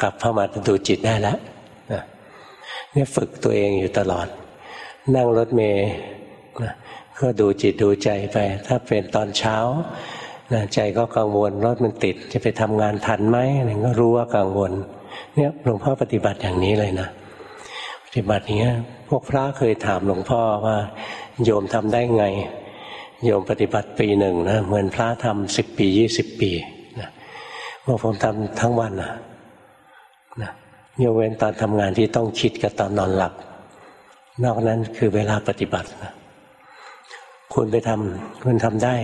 กลับเข้ามาดูจิตได้แล้วนะเนี่ยฝึกตัวเองอยู่ตลอด นั่งรถเมย์ ก็ดูจิตดูใจไป ถ้าเป็นตอนเช้าใจก็กังวลรถมันติด จะไปทำงานทันไหมอะไรก็รู้ว่ากังวล เนี่ยหลวงพ่อปฏิบัติอย่างนี้เลยนะปฏิบัติเงี้ยพวกพระเคยถามหลวงพ่อว่า โยมทำได้ไง โยมปฏิบัติปีหนึ่งนะเหมือนพระทำสิบปียี่สิบปีนะว่าผมทำทั้งวันนะนะยกเว้นตอนทำงานที่ต้องคิดกับตอนนอนหลับ นอกนั้นคือเวลาปฏิบัตินะ คุณไปทำคุณทำได้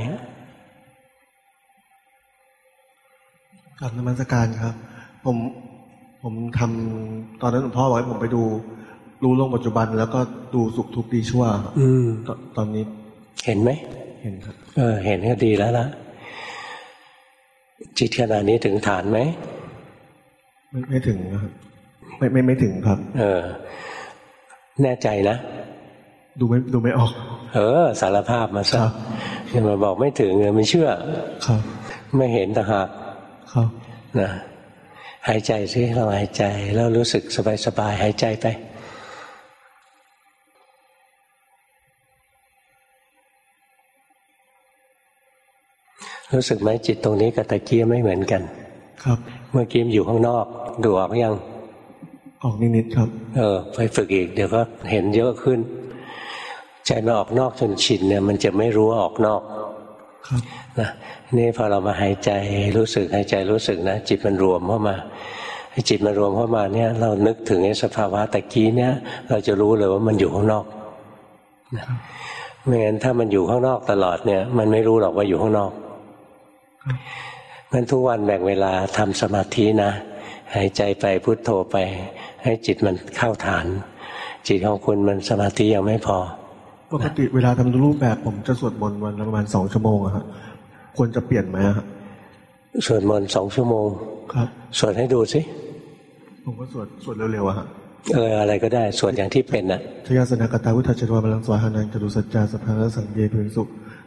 กลับนมัสการครับ ผมผมทำตอนนั้นหลวงพ่อบอกให้ผมไปดู รู้โลกปัจจุบัน แล้วก็ดูสุขทุกข์ดีชั่วครับอืมตตอนนี้ เห็นไหมเห็นครับ เออ เห็นก็ดีแล้วล่ะ จิตขณะนี้ถึงฐานไหมไม่ไม่ถึงนะครับไม่ไม่ไม่ถึงครับ เออ แน่ใจนะ ดูไม่ดูไม่ออก เออ สารภาพมาซะครับอย่ามาบอกไม่ถึงเลยไม่เชื่อ ครับ ไม่เห็นต่างหากครับนะหายใจสิเราหายใจแล้วรู้สึกสบายๆหายใจไปรู้สึกไหมจิตตรงนี้กับตะเกียไม่เหมือนกัน ครับ เมื่อกี้มันอยู่ข้างนอกดูออกยัง ออกนิดๆครับ เออ ไปฝึกอีก เดี๋ยวก็เห็นเยอะขึ้น ใจมาออกนอกจนชินเนี่ยมันจะไม่รู้ว่าออกนอกครับนะนี่พอเรามาหายใจรู้สึกหายใจรู้สึกนะจิตมันรวมเข้ามาให้จิตมันรวมเข้ามาเนี่ย เรานึกถึงไอ้สภาวะตะกี้เนี่ย เราจะรู้เลยว่ามันอยู่ข้างนอกนะไม่งั้นถ้ามันอยู่ข้างนอกตลอดเนี่ย มันไม่รู้หรอกว่าอยู่ข้างนอกงั้นทุกวันแบ่งเวลาทำสมาธินะหายใจไปพุโทโธไป ให้จิตมันเข้าฐาน จิตของคุณมันสมาธิยังไม่พอ ปกติเวลาทำรูปแบบผมจะสวดมนต์วันละประมาณสองชั่วโมงอะครับควรจะเปลี่ยนไหมอะครับสวดมนต์สองชั่วโมง ครับ สวดให้ดูสิผมก็สวดสวดเร็วๆอะฮะเอออะไรก็ได้สวดอย่างที่เป็นน่ะชยาสนากตาวุฒจารวาบาลังสวาหานังจตุสัจจาสภาลสังเยเพิงสุ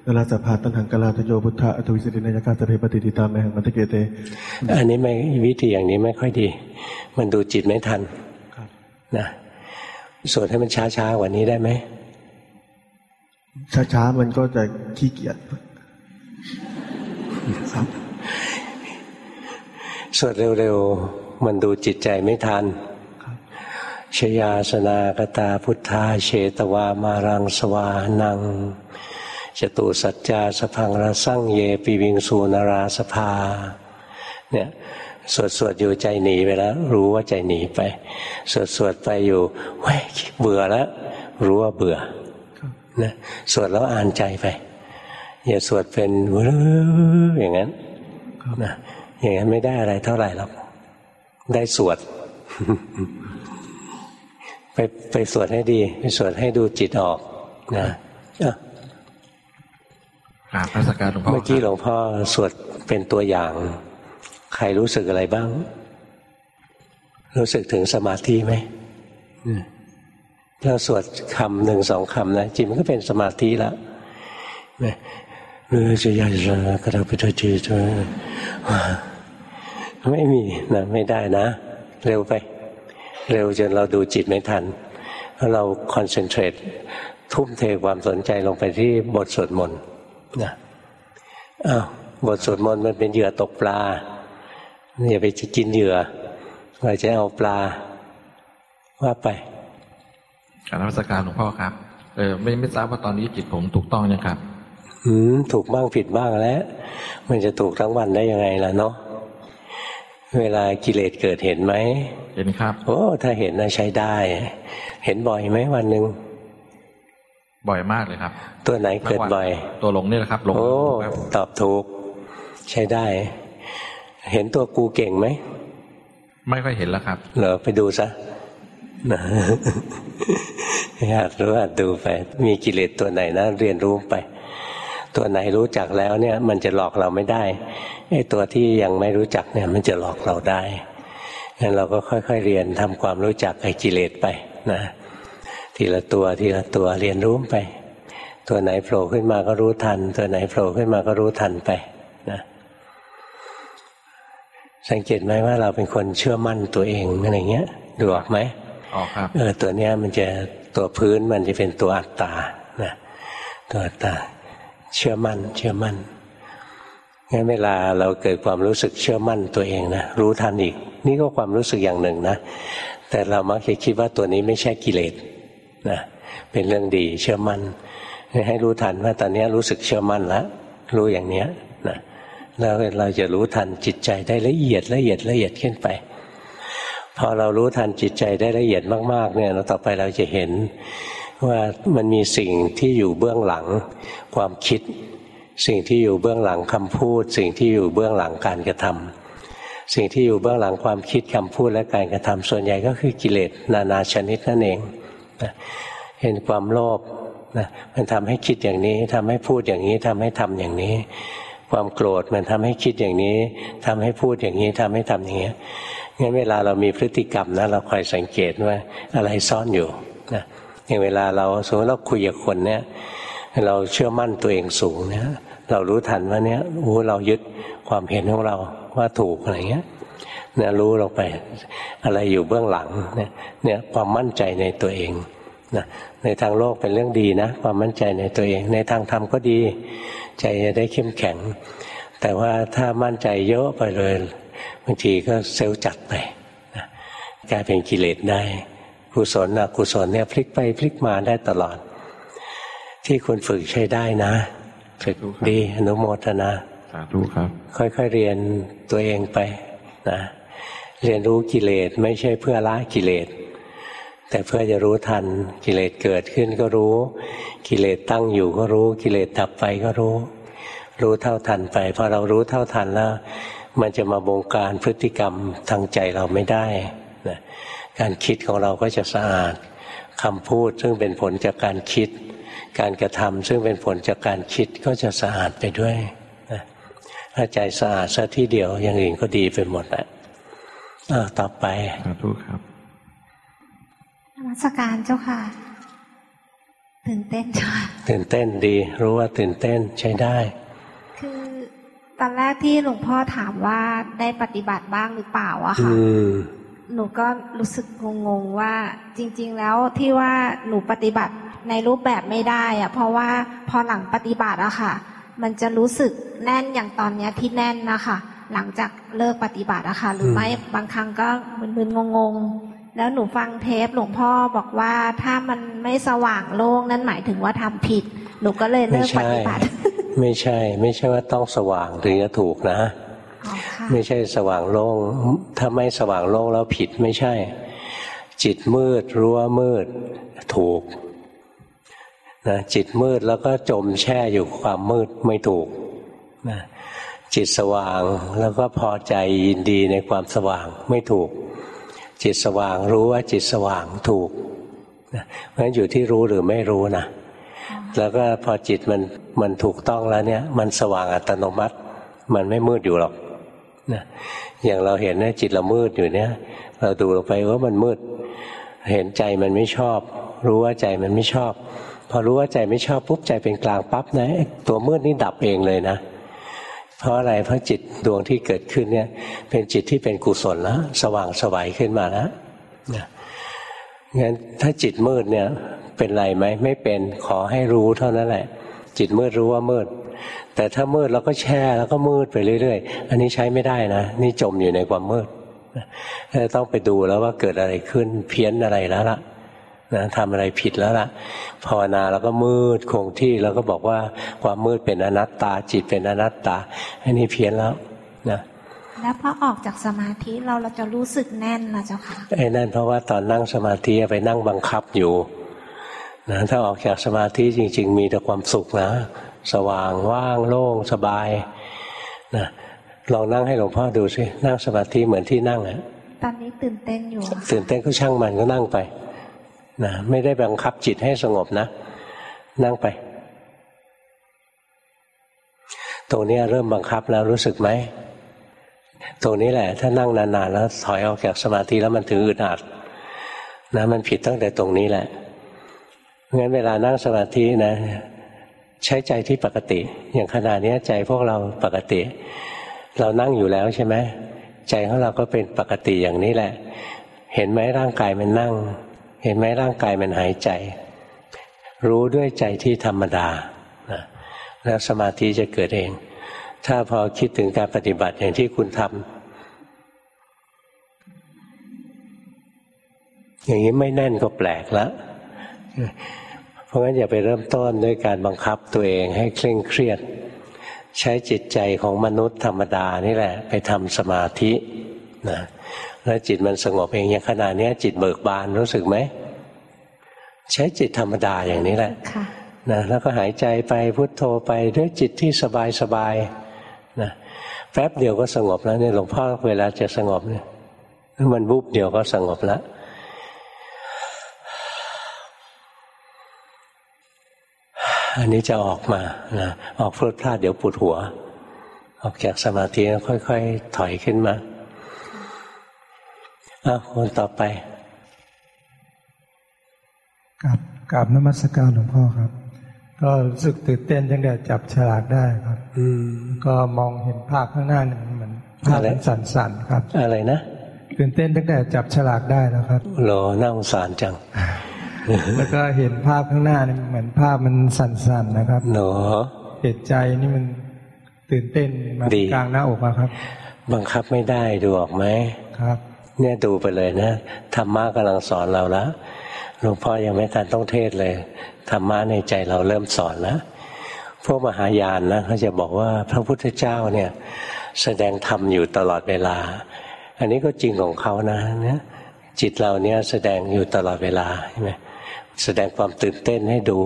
นาราสภาตันหังกาลาทโยพุทธะอทวิสิรินายกาตะเพปฏิติตามแมหังมัตเกเต อันนี้ไม่วิธีอย่างนี้ไม่ค่อยดี มันดูจิตไม่ทันครับนะสวดให้มันช้าๆกว่านี้ได้ไหม ช้าๆมันก็จะขี้เกียจครับ สวดเร็วๆ มันดูจิตใจไม่ทันครับชยาสนากตาพุทธาเชตวามารังสวานังจตุสัจจาสพังรสั่งเยปิวิงสูนาราสภา เนี่ยสวดสวดอยู่ใจหนีไปแล้ว รู้ว่าใจหนีไป สวดสวดไปอยู่เว้ยเบื่อแล้ว รู้ว่าเบื่อครับ นะสวดแล้วอ่านใจไป อย่าสวดเป็นอย่างนั้นครับนะอย่างนั้นไม่ได้อะไรเท่าไหร่หรอกได้สวด ไปไปสวดให้ดี ไปสวดให้ดูจิตออกนะอะกราบพระสการหลวงพ่อเมื่อกี้หลครับวงพ่อสวดเป็นตัวอย่าง ใครรู้สึกอะไรบ้าง รู้สึกถึงสมาธิไหมอืม เราสวดคำหนึ่งสองคำนะจิตมันก็เป็นสมาธิแล้วนะเออจะยาจะกระดับไปเถอะจีเธอไม่มีนะไม่ได้นะ เร็วไป เร็วจนเราดูจิตไม่ทันเพราะเราคอนเซนเทรตทุ่มเทความสนใจลงไปที่บทสวดมนต์นะอ้าวบทสวดมนต์มันเป็นเหยื่อตกปลาอย่าไปกินเหยื่อเราจะเอาปลาว่าไป กราบนมัสการหลวงพ่อครับเออไม่ไม่ทราบว่าตอนนี้จิตผมถูกต้องยังครับอืมถูกบ้างผิดบ้างแล้ว มันจะถูกทั้งวันได้ยังไงล่ะเนาะเวลากิเลสเกิดเห็นไหมเห็นครับ โอ้ถ้าเห็นนะใช้ได้ เห็นบ่อยไหมวันหนึ่งบ่อยมากเลยครับ ตัวไหนเกิดบ่อย ตัวหลงนี่แหละครับหลงโอ้ครับตอบถูก ใช้ได้ เห็นตัวกูเก่งไหมไม่ค่อยเห็นแล้วครับ เหรอไปดูซะ นะอยากรู้อะดูไป มีกิเลสตัวไหนนะเรียนรู้ไป ตัวไหนรู้จักแล้วเนี่ย มันจะหลอกเราไม่ได้ไอ้ตัวที่ยังไม่รู้จักเนี่ย มันจะหลอกเราได้งั้นเราก็ค่อย ๆ เรียนทำความรู้จักไอ้กิเลสไปนะ ทีละตัวทีละตัวเรียนรู้ไป ตัวไหนโผล่ขึ้นมาก็รู้ทัน ตัวไหนโผล่ขึ้นมาก็รู้ทันไปนะสังเกตไหมว่าเราเป็นคนเชื่อมั่นตัวเองอะไรเงี้ยดูออกไหม ออครับเออตัวเนี้ยมันจะตัวพื้นมันจะเป็นตัวอัตตานะตัวอัตตาเชื่อมั่น เชื่อมั่นงั้นเวลาเราเกิดความรู้สึกเชื่อมั่นตัวเองนะรู้ทันอีก นี่ก็ความรู้สึกอย่างหนึ่งนะ แต่เรามักจะคิดว่าตัวนี้ไม่ใช่กิเลสนะเป็นเรื่องดีเชื่อมั่นให้รู้ทันว่าตอนนี้รู้สึกเชื่อมั่นแล้วรู้อย่างเนี้ยนะแล้วเราจะรู้ทันจิตใจได้ละเอียดละเอียดละเอียดขึ้นไป พอเรารู้ทันจิตใจได้ละเอียดมาก ๆ เนี่ยเราต่อไปเราจะเห็นว่ามันมีสิ่งที่อยู่เบื้องหลังความคิด สิ่งที่อยู่เบื้องหลังคำพูด สิ่งที่อยู่เบื้องหลังการกระทำสิ่งที่อยู่เบื้องหลังความคิดคำพูดและการกระทำส่วนใหญ่ก็คือกิเลสนานาชนิดนั่นเองเห็นความโลภนะมันทำให้คิดอย่างนี้ทำให้พูดอย่างนี้ทำให้ทำอย่างนี้ ความโกรธมันทำให้คิดอย่างนี้ทำให้พูดอย่างนี้ทำให้ทำอย่างนี้ยงั้นเวลาเรามีพฤติกรรมนะเราคอยสังเกตว่าอะไรซ่อนอยู่นะอย่างเวลาเราสมมติเราคุยกับคนเนี่ยเราเชื่อมั่นตัวเองสูงเนี่ยเรารู้ทันว่าเนี้ยโอ้เรายึดความเห็นของเราว่าถูกอะไรเงี้ยเนี่ยรู้ลงไปอะไรอยู่เบื้องหลังเนี่ยเนี่ยความมั่นใจในตัวเองนะ ในทางโลกเป็นเรื่องดีนะ ความมั่นใจในตัวเอง ในทางธรรมก็ดี ใจจะได้เข้มแข็ง แต่ว่าถ้ามั่นใจเยอะไปเลยบางทีก็เซลล์จัดไปนะกลายเป็นกิเลสได้กุศลอกุศลเนี่ยพลิกไปพลิกมาได้ตลอด ที่คุณฝึกใช้ได้นะฝึกดีอนุโมทนาสาธุครับ ค่อยๆเรียนตัวเองไปนะเรียนรู้กิเลสไม่ใช่เพื่อละกิเลส แต่เพื่อจะรู้ทันกิเลสเกิดขึ้นก็รู้ กิเลสตั้งอยู่ก็รู้ กิเลสดับไปก็รู้ รู้เท่าทันไปพอเรารู้เท่าทันแล้ว มันจะมาบงการพฤติกรรมทางใจเราไม่ได้นะการคิดของเราก็จะสะอาดคำพูดซึ่งเป็นผลจากการคิด การกระทำซึ่งเป็นผลจากการคิดก็จะสะอาดไปด้วยนะถ้าใจสะอาดซะที่เดียวอย่างอื่นก็ดีไปหมดแหละต่อไปสาธุครับ มัสการเจ้าค่ะ ตื่นเต้นจ้ะตื่นเต้นดี รู้ว่าตื่นเต้นใช้ได้ คือตอนแรกที่หลวงพ่อถามว่าได้ปฏิบัติบ้างหรือเปล่าอะอืค่ะมหนูก็รู้สึกงงๆว่าจริง ๆ แล้วที่ว่าหนูปฏิบัติในรูปแบบไม่ได้อะเพราะว่าพอหลังปฏิบัติอะค่ะ มันจะรู้สึกแน่นอย่างตอนเนี้ยที่แน่นนะคะหลังจากเลิกปฏิบัติอะค่ะ หรือไม่บางครั้งก็มึนๆงงๆ แล้วหนูฟังเทปหลวงพ่อบอกว่าถ้ามันไม่สว่างโล่งนั่นหมายถึงว่าทำผิด หนูก็เลยไม่เลิกปใช่ฏิบัติ ไม่ใช่ ไม่ใช่ว่าต้องสว่างถึงจะถูกนะอ๋อค่ะไม่ใช่สว่างโล่งถ้าไม่สว่างโล่งแล้วผิดไม่ใช่ จิตมืดรั้วมืดถูกนะจิตมืดแล้วก็จมแช่อยู่ความมืดไม่ถูกนะจิตสว่างแล้วก็พอใจยินดีในความสว่างไม่ถูก จิตสว่างรู้ว่าจิตสว่างถูกนะเพราะฉะนั้นอยู่ที่รู้หรือไม่รู้นะแล้วก็พอจิตมันมันถูกต้องแล้วเนี่ย มันสว่างอัตโนมัติ มันไม่มืดอยู่หรอกนะอย่างเราเห็นเนี่ยจิตเรามืดอยู่เนี่ย เราดูลงไปว่ามันมืด เห็นใจมันไม่ชอบ รู้ว่าใจมันไม่ชอบ พอรู้ว่าใจไม่ชอบปุ๊บใจเป็นกลางปั๊บนะไอ้ตัวมืดนี่ดับเองเลยนะ เพราะอะไรเพราะจิตดวงที่เกิดขึ้นเนี่ย เป็นจิตที่เป็นกุศลแล้วสว่างสวัยขึ้นมาแล้วนะงั้นถ้าจิตมืดเนี่ยเป็นไรไหมไม่เป็นขอให้รู้เท่านั้นแหละ จิตมืดรู้ว่ามืด แต่ถ้ามืดแล้วก็แช่แล้วก็มืดไปเรื่อยๆ อันนี้ใช้ไม่ได้นะ นี่จมอยู่ในความมืดต้องไปดูแล้วว่าเกิดอะไรขึ้นเพี้ยนอะไรแล้วล่ะ นะทำอะไรผิดแล้วล่ะ ภาวนาแล้วก็มืดคงที่แล้วก็บอกว่าความมืดเป็นอนัตตา จิตเป็นอนัตตา อันนี้เพี้ยนแล้วนะแล้วพอออกจากสมาธิเราเราจะรู้สึกแน่นนะเจ้าค่ะไอ้นั่นเพราะว่าตอนนั่งสมาธิไปนั่งบังคับอยู่นะถ้าออกจากสมาธิจริง ๆ มีแต่ความสุขนะ สว่างว่างโล่งสบายนะลองนั่งให้หลวงพ่อดูสินั่งสมาธิเหมือนที่นั่งอะตอนนี้ตื่นเต้นอยู่อะตื่นเต้นก็ช่างมันก็นั่งไป นะไม่ได้บังคับจิตให้สงบนะ นั่งไป ตรงนี้เริ่มบังคับแล้วรู้สึกไหม ตรงนี้แหละ ถ้านั่งนานๆแล้วถอยออกจากสมาธิแล้วมันถึงอึดอัดนะมันผิดตั้งแต่ตรงนี้แหละงั้นเวลานั่งสมาธินะ ใช้ใจที่ปกติ อย่างขณะนี้ใจพวกเราปกติ เรานั่งอยู่แล้วใช่ไหมใจของเราก็เป็นปกติอย่างนี้แหละ เห็นไหมร่างกายมันนั่ง เห็นไหมร่างกายมันหายใจ รู้ด้วยใจที่ธรรมดานะแล้วสมาธิจะเกิดเอง ถ้าพอคิดถึงการปฏิบัติอย่างที่คุณทำอย่างนี้ไม่แน่นก็แปลกแล้วเพราะงั้นอย่าไปเริ่มต้นด้วยการบังคับตัวเองให้เคร่งเครียด ใช้จิตใจของมนุษย์ธรรมดานี่แหละ ไปทำสมาธินะ แล้วจิตมันสงบเองอย่างขณะนี้จิตเบิกบานรู้สึกไหม ใช้จิตธรรมดาอย่างนี้แหละค่ะนะแล้วก็หายใจไปพุโทโธไปด้วยจิตที่สบายสบายนะแป๊บเดียวก็สงบแล้วเนี่ยหลวงพ่อเวลาจะสงบเนี่ยมันบุบเดียวก็สงบแล้วอันนี้จะออกมานะออกพลดพลาดเดี๋ยวปวดหัว ออกจากสมาธิแล้วค่อย ๆ ถอยขึ้นมา อ้าวคนต่อไปกับกับนมัสการหลวงพ่อครับ ก็รู้สึกตื่นเต้นตั้งแต่จับฉลากได้ครับ อืมก็มองเห็นภาพข้างหน้าเนี่ยมันเหมือนภาพอะไรมันสั่นๆครับ อะไรนะตื่นเต้นตั้งแต่จับฉลากได้แล้วครับโลน่าสงสารจัง แล้วก็เห็นภาพข้างหน้าเนี่ยเหมือนภาพมันสั่นๆนะครับหนอเหตุใจนี่มันตื่นเต้นมาดีกลางหน้าอกอะครับ บังคับไม่ได้ดูออกไหมครับ เนี่ยดูไปเลยนะธรรมะกำลังสอนเราแล้วหลวงพ่อยังไม่ทันต้องเทศเลยธรรมะในใจเราเริ่มสอนแล้วพวกมหายานนะเขาจะบอกว่าพระพุทธเจ้าเนี่ยแสดงธรรมอยู่ตลอดเวลา อันนี้ก็จริงของเขานะเนี่ยจิตเราเนี่ยแสดงอยู่ตลอดเวลาใช่ไหมแสดงความตื่นเต้นให้ดู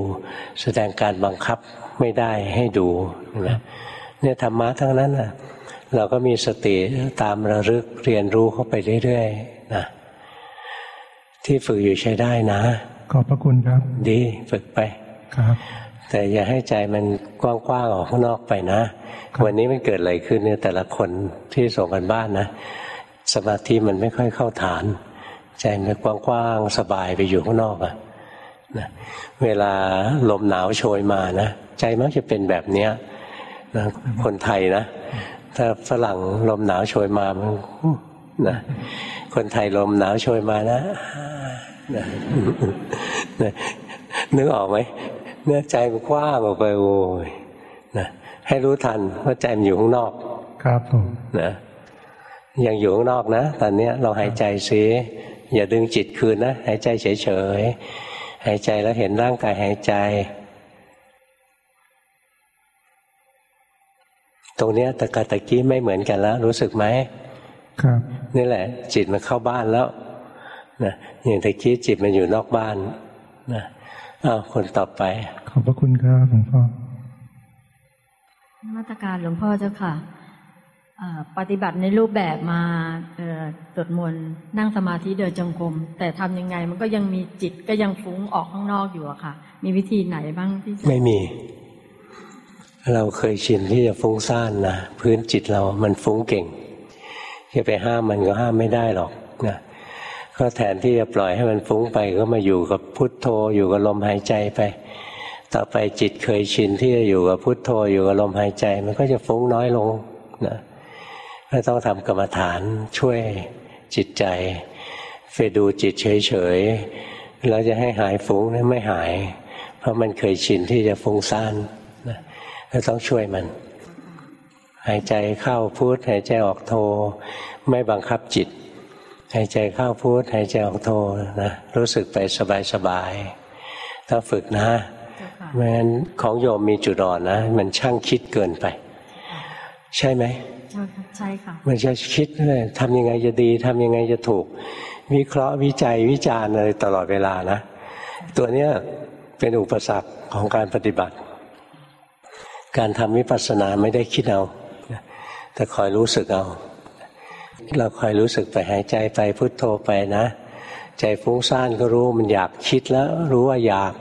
แสดงการบังคับไม่ได้ให้ดูใช่ไหมเนี่ยธรรมะทั้งนั้นน่ะ เราก็มีสติตามระลึกเรียนรู้เข้าไปเรื่อยๆนะที่ฝึกอยู่ใช้ได้นะ ขอบพระคุณครับ ดีฝึกไปครับ แต่อย่าให้ใจมันกว้างๆออกข้างนอกไปนะ วันนี้มันเกิดอะไรขึ้นเนี่ยแต่ละคนที่ส่งกันบ้านนะสมาธิมันไม่ค่อยเข้าฐาน ใจมันกว้างๆสบายไปอยู่ข้างนอกอะนะเวลาลมหนาวโชยมานะใจมักจะเป็นแบบเนี้ยนะคนไทยนะ ถ้าฝรั่งลมหนาวโชยมามันนะคนไทยลมหนาวโชยมานะนะนะนึกออกไหมเนื้อใจมันกว้างออกไปโอ้ยนะให้รู้ทันว่าใจมันอยู่ข้างนอก ครับผมนะยังอยู่ข้างนอกนะ ตอนเนี้ยเราหายใจซิอย่าดึงจิตคืนนะ หายใจเฉยๆหายใจแล้วเห็นร่างกายหายใจ ตรงเนี้ยตะกะตะกี้ไม่เหมือนกันแล้ว รู้สึกไหมครับนี่แหละ จิตมันเข้าบ้านแล้วนะอย่างตะกี้จิตมันอยู่นอกบ้านนะอ้าวคนต่อไป ขอบพระคุณครับหลวงพ่อมาตรการหลวงพ่อเจ้าค่ะอ่าปฏิบัติในรูปแบบมาเอ่อสวดมนต์นั่งสมาธิเดินจงกรมแต่ทำยังไงมันก็ยังมีจิตก็ยังฟุ้งออกข้างนอกอยู่อะค่ะ มีวิธีไหนบ้างที่จะไม่มี เราเคยชินที่จะฟุ้งซ่านนะพื้นจิตเรามันฟุ้งเก่งจะไปห้ามมันก็ห้ามไม่ได้หรอกนะก็แทนที่จะปล่อยให้มันฟุ้งไปก็มาอยู่กับพุทโธอยู่กับลมหายใจไป ต่อไปจิตเคยชินที่จะอยู่กับพุทโธอยู่กับลมหายใจ มันก็จะฟุ้งน้อยลงนะก็ต้องทำกรรมฐานช่วยจิตใจไปดูจิตเฉยๆแล้วจะให้หายฟุ้งไม่หาย เพราะมันเคยชินที่จะฟุ้งซ่าน ก็ต้องช่วยมัน หายใจเข้าพุทหายใจออกโท ไม่บังคับจิต หายใจเข้าพุทหายใจออกโทนะรู้สึกไปสบายๆต้องฝึกนะเจ้าค่ะไม่งั้นของโยมมีจุดอ่อนนะ มันช่างคิดเกินไป ใช่ไหมเจ้าค่ะใช่ค่ะมันจะคิดเลยทำยังไงจะดีทำยังไงจะถูก วิเคราะห์วิจัยวิจารณ์อะไรตลอดเวลานะ ตัวเนี้ยเป็นอุปสรรคของการปฏิบัติ การทำวิปัสสนาไม่ได้คิดเอา แต่คอยรู้สึกเอา เราคอยรู้สึกไปหายใจไปพุทโธไปนะ ใจฟุ้งซ่านก็รู้มันอยากคิดแล้วรู้ว่าอยาก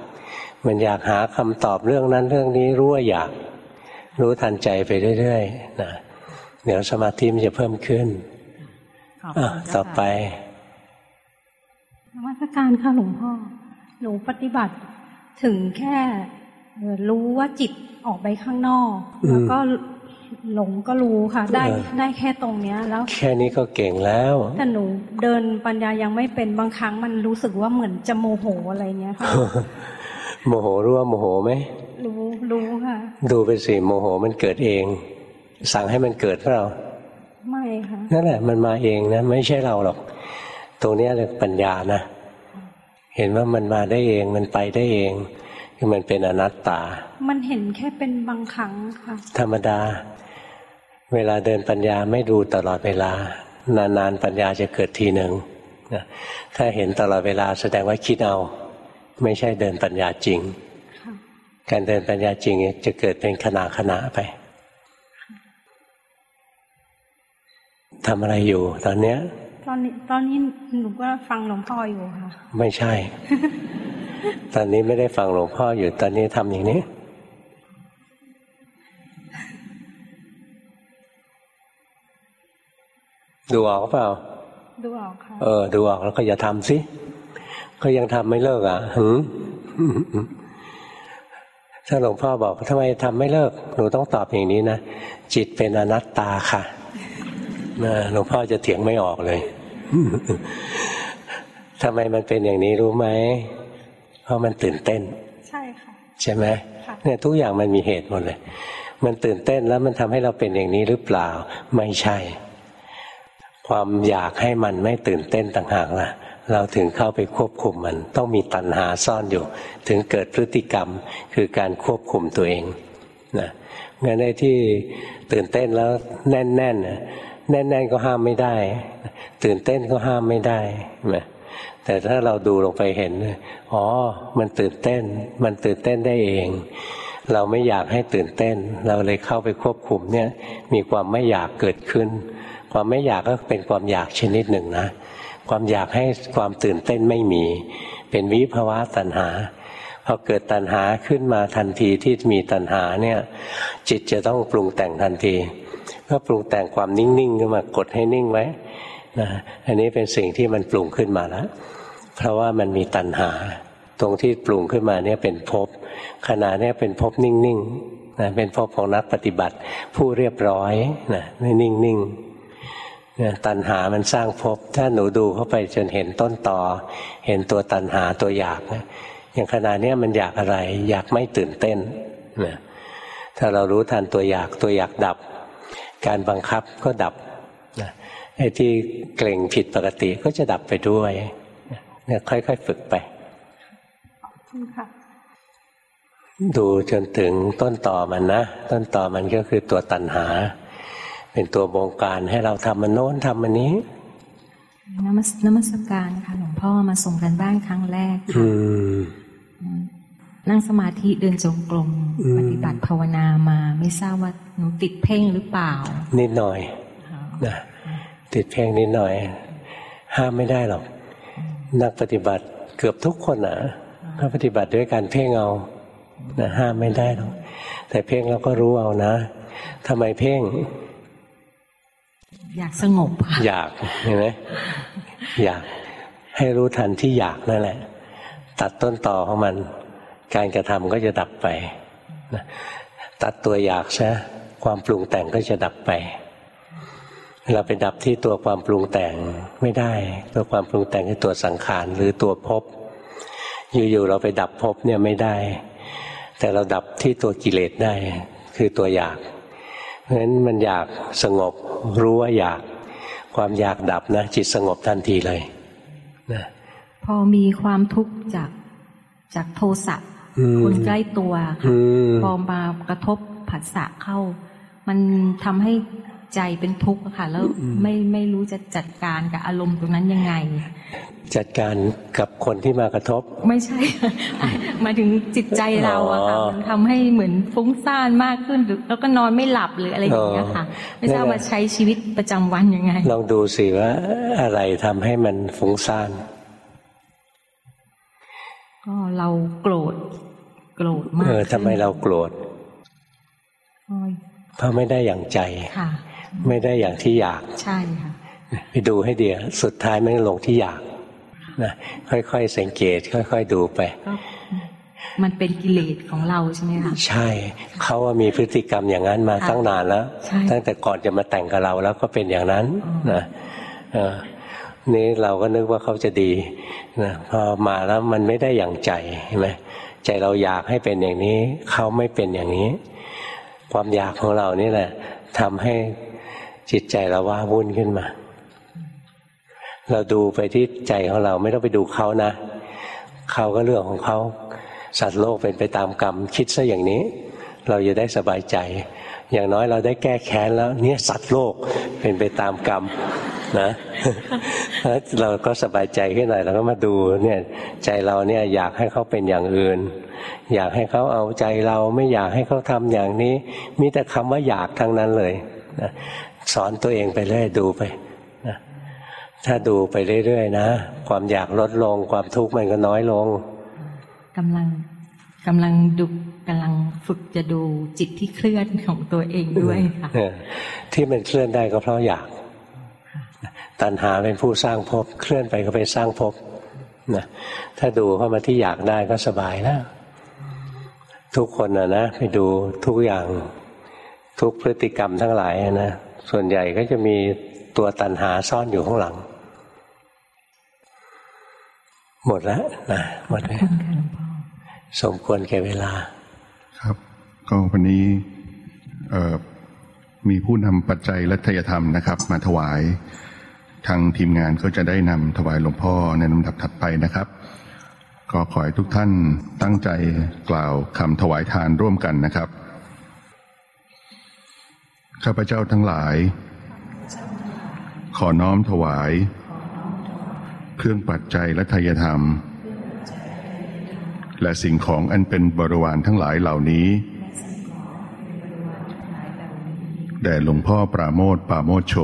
มันอยากหาคำตอบเรื่องนั้นเรื่องนี้รู้ว่าอยาก รู้ทันใจไปเรื่อยๆนะเดี๋ยวสมาธิมันจะเพิ่มขึ้นขอบอะคุณเจ้าต่อไปค่ะนมัสการค่ะหลวงพ่อหนูปฏิบัติถึงแค่เอ่อ รู้ว่าจิตออกไปข้างนอกอืมแล้วก็หลงก็รู้ค่ะ ได้เออได้แค่ตรงเนี้ยแล้ว แค่นี้ก็เก่งแล้วแต่หนูเดินปัญญายังไม่เป็นบางครั้งมันรู้สึกว่าเหมือนจะโมโหอะไรเงี้ยค่ะโมโหรู้ว่าโมโหไหมรู้รู้ค่ะ ดูไปสิโมโหมันเกิดเอง สั่งให้มันเกิดเปล่าไม่ค่ะนั่นแหละมันมาเองนะ ไม่ใช่เราหรอก ตรงเนี้ยเรียกปัญญานะเห็นว่ามันมาได้เองมันไปได้เองคือ มันเป็นอนัตตา มันเห็นแค่เป็นบางครั้งค่ะ ธรรมดา เวลาเดินปัญญาไม่ดูตลอดเวลา นานๆปัญญาจะเกิดทีหนึ่งนะถ้าเห็นตลอดเวลาแสดงว่าคิดเอา ไม่ใช่เดินปัญญาจริงค่ะการเดินปัญญาจริงจะเกิดเป็นขณะขณะไปทำอะไรอยู่ตอนเนี้ย ตอนนี้ตอนนี้หนูก็ฟังหลวงพ่ออยู่ค่ะ ไม่ใช่ ตอนนี้ไม่ได้ฟังหลวงพ่ออยู่ ตอนนี้ทำอย่างนี้ ดูออกเปล่า ดูออกค่ะเออ ดูออกแล้วก็อย่าทำสิก็ยังทำไม่เลิกอะหืมถ้าหลวงพ่อบอกทำไมทำไม่เลิก หนูต้องตอบอย่างนี้นะ จิตเป็นอนัตตาค่ะ นะหลวงพ่อจะเถียงไม่ออกเลยทำไมมันเป็นอย่างนี้รู้ไหม เพราะมันตื่นเต้น ใช่ค่ะ ใช่ไหมค่ะเนี่ยทุกอย่างมันมีเหตุหมดเลย มันตื่นเต้นแล้วมันทำให้เราเป็นอย่างนี้หรือเปล่า ไม่ใช่ ความอยากให้มันไม่ตื่นเต้นต่างหากล่ะ เราถึงเข้าไปควบคุมมัน ต้องมีตัณหาซ่อนอยู่ ถึงเกิดพฤติกรรมคือการควบคุมตัวเองนะงั้นในที่ตื่นเต้นแล้วแน่นๆน่ะ แน่นๆก็ห้ามไม่ได้ ตื่นเต้นก็ห้ามไม่ได้แต่ถ้าเราดูลงไปเห็น อ๋อ มันตื่นเต้น มันตื่นเต้นได้เอง เราไม่อยากให้ตื่นเต้น เราเลยเข้าไปควบคุมเนี่ย มีความไม่อยากเกิดขึ้น ความไม่อยากก็เป็นความอยากชนิดหนึ่งนะ ความอยากให้ความตื่นเต้นไม่มี เป็นวิภาวะตัณหา พอเกิดตัณหาขึ้นมาทันทีที่มีตัณหาเนี่ย จิตจะต้องปรุงแต่งทันที ก็ปรุงแต่งความนิ่งๆขึ้นมากดให้นิ่งไว้นะอันนี้เป็นสิ่งที่มันปรุงขึ้นมาแล้วเพราะว่ามันมีตัณหา ตรงที่ปรุงขึ้นมาเนี่ยเป็นภพขณะเนี้เป็นภพนิ่งๆนะเป็นภพของนักปฏิบัติ ผู้เรียบร้อยนะนิ่งๆเนี่ยตัณหามันสร้างภพถ้าหนูดูเข้าไปจนเห็นต้นต่อ เห็นตัวตัณหาตัวอยากนะอย่างขณะเนี้ยมันอยากอะไร อยากไม่ตื่นเต้นนะถ้าเรารู้ทันตัวอยากตัวอยากดับ การบังคับก็ดับนะไอ้ที่เกร็งผิดปกติก็จะดับไปด้วยเนี่ยค่อยๆฝึกไปขอบคุณค่ะดูจนถึงต้นต่อมันนะ ต้นต่อมันก็คือตัวตัณหา เป็นตัวบงการให้เราทำมันโน้นทำมันนี้นมัสนมัสการค่ะหลวงพ่อมาส่งกันบ้านครั้งแรกอืม นั่งสมาธิเดินจงกรมอืมปฏิบัติภาวนามา ไม่ทราบว่าหนูติดเพ่งหรือเปล่า นิดหน่อยนะติดเพ่งนิดหน่อย ห้ามไม่ได้หรอก นักปฏิบัติเกือบทุกคนอะก็ปฏิบัติด้วยการเพ่งเอานะห้ามไม่ได้หรอกแต่เพ่งเราก็รู้เอานะทำไมเพ่ง อยากสงบค่ะอยากเห็นไหมอยากให้รู้ทันที่อยากนั่นแหละ ตัดต้นต่อของมัน การกระทำก็จะดับไปตัดตัวอยากซะความปรุงแต่งก็จะดับไป เราไปดับที่ตัวความปรุงแต่งไม่ได้ ตัวความปรุงแต่งคือตัวสังขารหรือตัวภพอยู่ๆเราไปดับภพเนี่ยไม่ได้ แต่เราดับที่ตัวกิเลสได้ คือตัวอยากเพราะฉะนั้นมันอยากสงบรู้ว่าอยากความอยากดับนะ จิตสงบทันทีเลยนะพอมีความทุกข์จากจากโทสะ คนใกล้ตัวค่ะอืมพอมากระทบผัสสะเข้า มันทำให้ใจเป็นทุกข์อะค่ะ แล้วไม่ไม่รู้จะจัดการกับอารมณ์ตรงนั้นยังไง จัดการกับคนที่มากระทบ ไม่ใช่หมายถึงจิตใจเราอะค่ะอ๋อมันทำให้เหมือนฟุ้งซ่านมากขึ้นหรือแล้วก็นอนไม่หลับหรืออะไรอย่างเงี้ยค่ะอ๋อไม่ทราบว่าใช้ชีวิตประจำวันยังไง ลองดูสิว่าอะไรทำให้มันฟุ้งซ่าน ก็เราโกรธ โกรธมากเออทำไมเราโกรธโอ้ยเพราะไม่ได้อย่างใจค่ะไม่ได้อย่างที่อยาก ใช่ค่ะไปดูให้ดีสุดท้ายไม่ลงที่อยากนะค่อยๆสังเกต ค่อย ๆ ดูไปก็มันเป็นกิเลสของเราใช่ไหมคะใช่เขาว่ามีพฤติกรรมอย่างนั้นมาค่ะตั้งนานแล้วใช่ตั้งแต่ก่อนจะมาแต่งกับเราแล้วก็เป็นอย่างนั้นอ๋อนะเออ นี่เราก็นึกว่าเขาจะดีนะพอมาแล้วมันไม่ได้อย่างใจเห็นไหมใจเราอยากให้เป็นอย่างนี้ เขาไม่เป็นอย่างนี้ ความอยากของเรานี่แหละทำให้จิตใจเราว้าวุ่นขึ้นมา เราดูไปที่ใจของเราไม่ต้องไปดูเขานะ เขาก็เรื่องของเขาสัตว์โลกเป็นไปตามกรรม คิดซะอย่างนี้ เราจะได้สบายใจ อย่างน้อยเราได้แก้แค้นแล้ว เนี่ยสัตว์โลกเป็นไปตามกรรมนะแล้วเราก็สบายใจขึ้นหน่อยเราก็มาดูเนี่ยใจเราเนี่ยอยากให้เขาเป็นอย่างอื่น อยากให้เขาเอาใจเราไม่อยากให้เขาทำอย่างนี้ มีแต่คำว่าอยากทั้งนั้นเลยนะสอนตัวเองไปเรื่อยดูไปนะถ้าดูไปเรื่อยๆนะ ความอยากลดลงความทุกข์มันก็น้อยลงกำลังกำลังดู กำลังฝึกจะดูจิตที่เคลื่อนของตัวเองด้วยค่ะเออที่มันเคลื่อนได้ก็เพราะอยาก ตัณหาเป็นผู้สร้างภพเคลื่อนไปก็ไปสร้างภพนะถ้าดูเข้ามาที่อยากได้ก็สบายแล้วทุกคนนะนะไปดูทุกอย่างทุกพฤติกรรมทั้งหลายนะส่วนใหญ่ก็จะมีตัวตัณหาซ่อนอยู่ข้างหลัง หมดแล้วนะหมดแล้วสมควรแก่เวลา ครับ ก็วันนี้มีผู้นำปัจจัยและทยธรรมนะครับ มาถวายทางทีมงานก็จะได้นำถวายหลวงพ่อในลำดับถัดไปนะครับ ก็ขอให้ทุกท่านตั้งใจกล่าวคำถวายทานร่วมกันนะครับ ข้าพเจ้าทั้งหลาย ขอน้อมถวาย เครื่องปัจจัยและทายธรรม และสิ่งของอันเป็นบริวารทั้งหลายเหล่านี้ แด่หลวงพ่อปราโมทปราโมทโช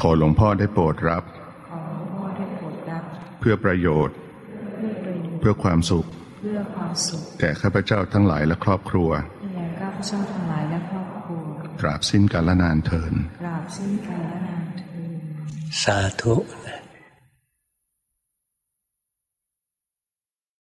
ขอหลวงพ่อได้โปรดรับ เพื่อประโยชน์ เพื่อความสุข แก่ข้าพเจ้าทั้งหลายและครอบครัวกรอบครัวตราบสิ้นกาลนานเทินกราบสิ้นกาลนานเทิน สาธุนะ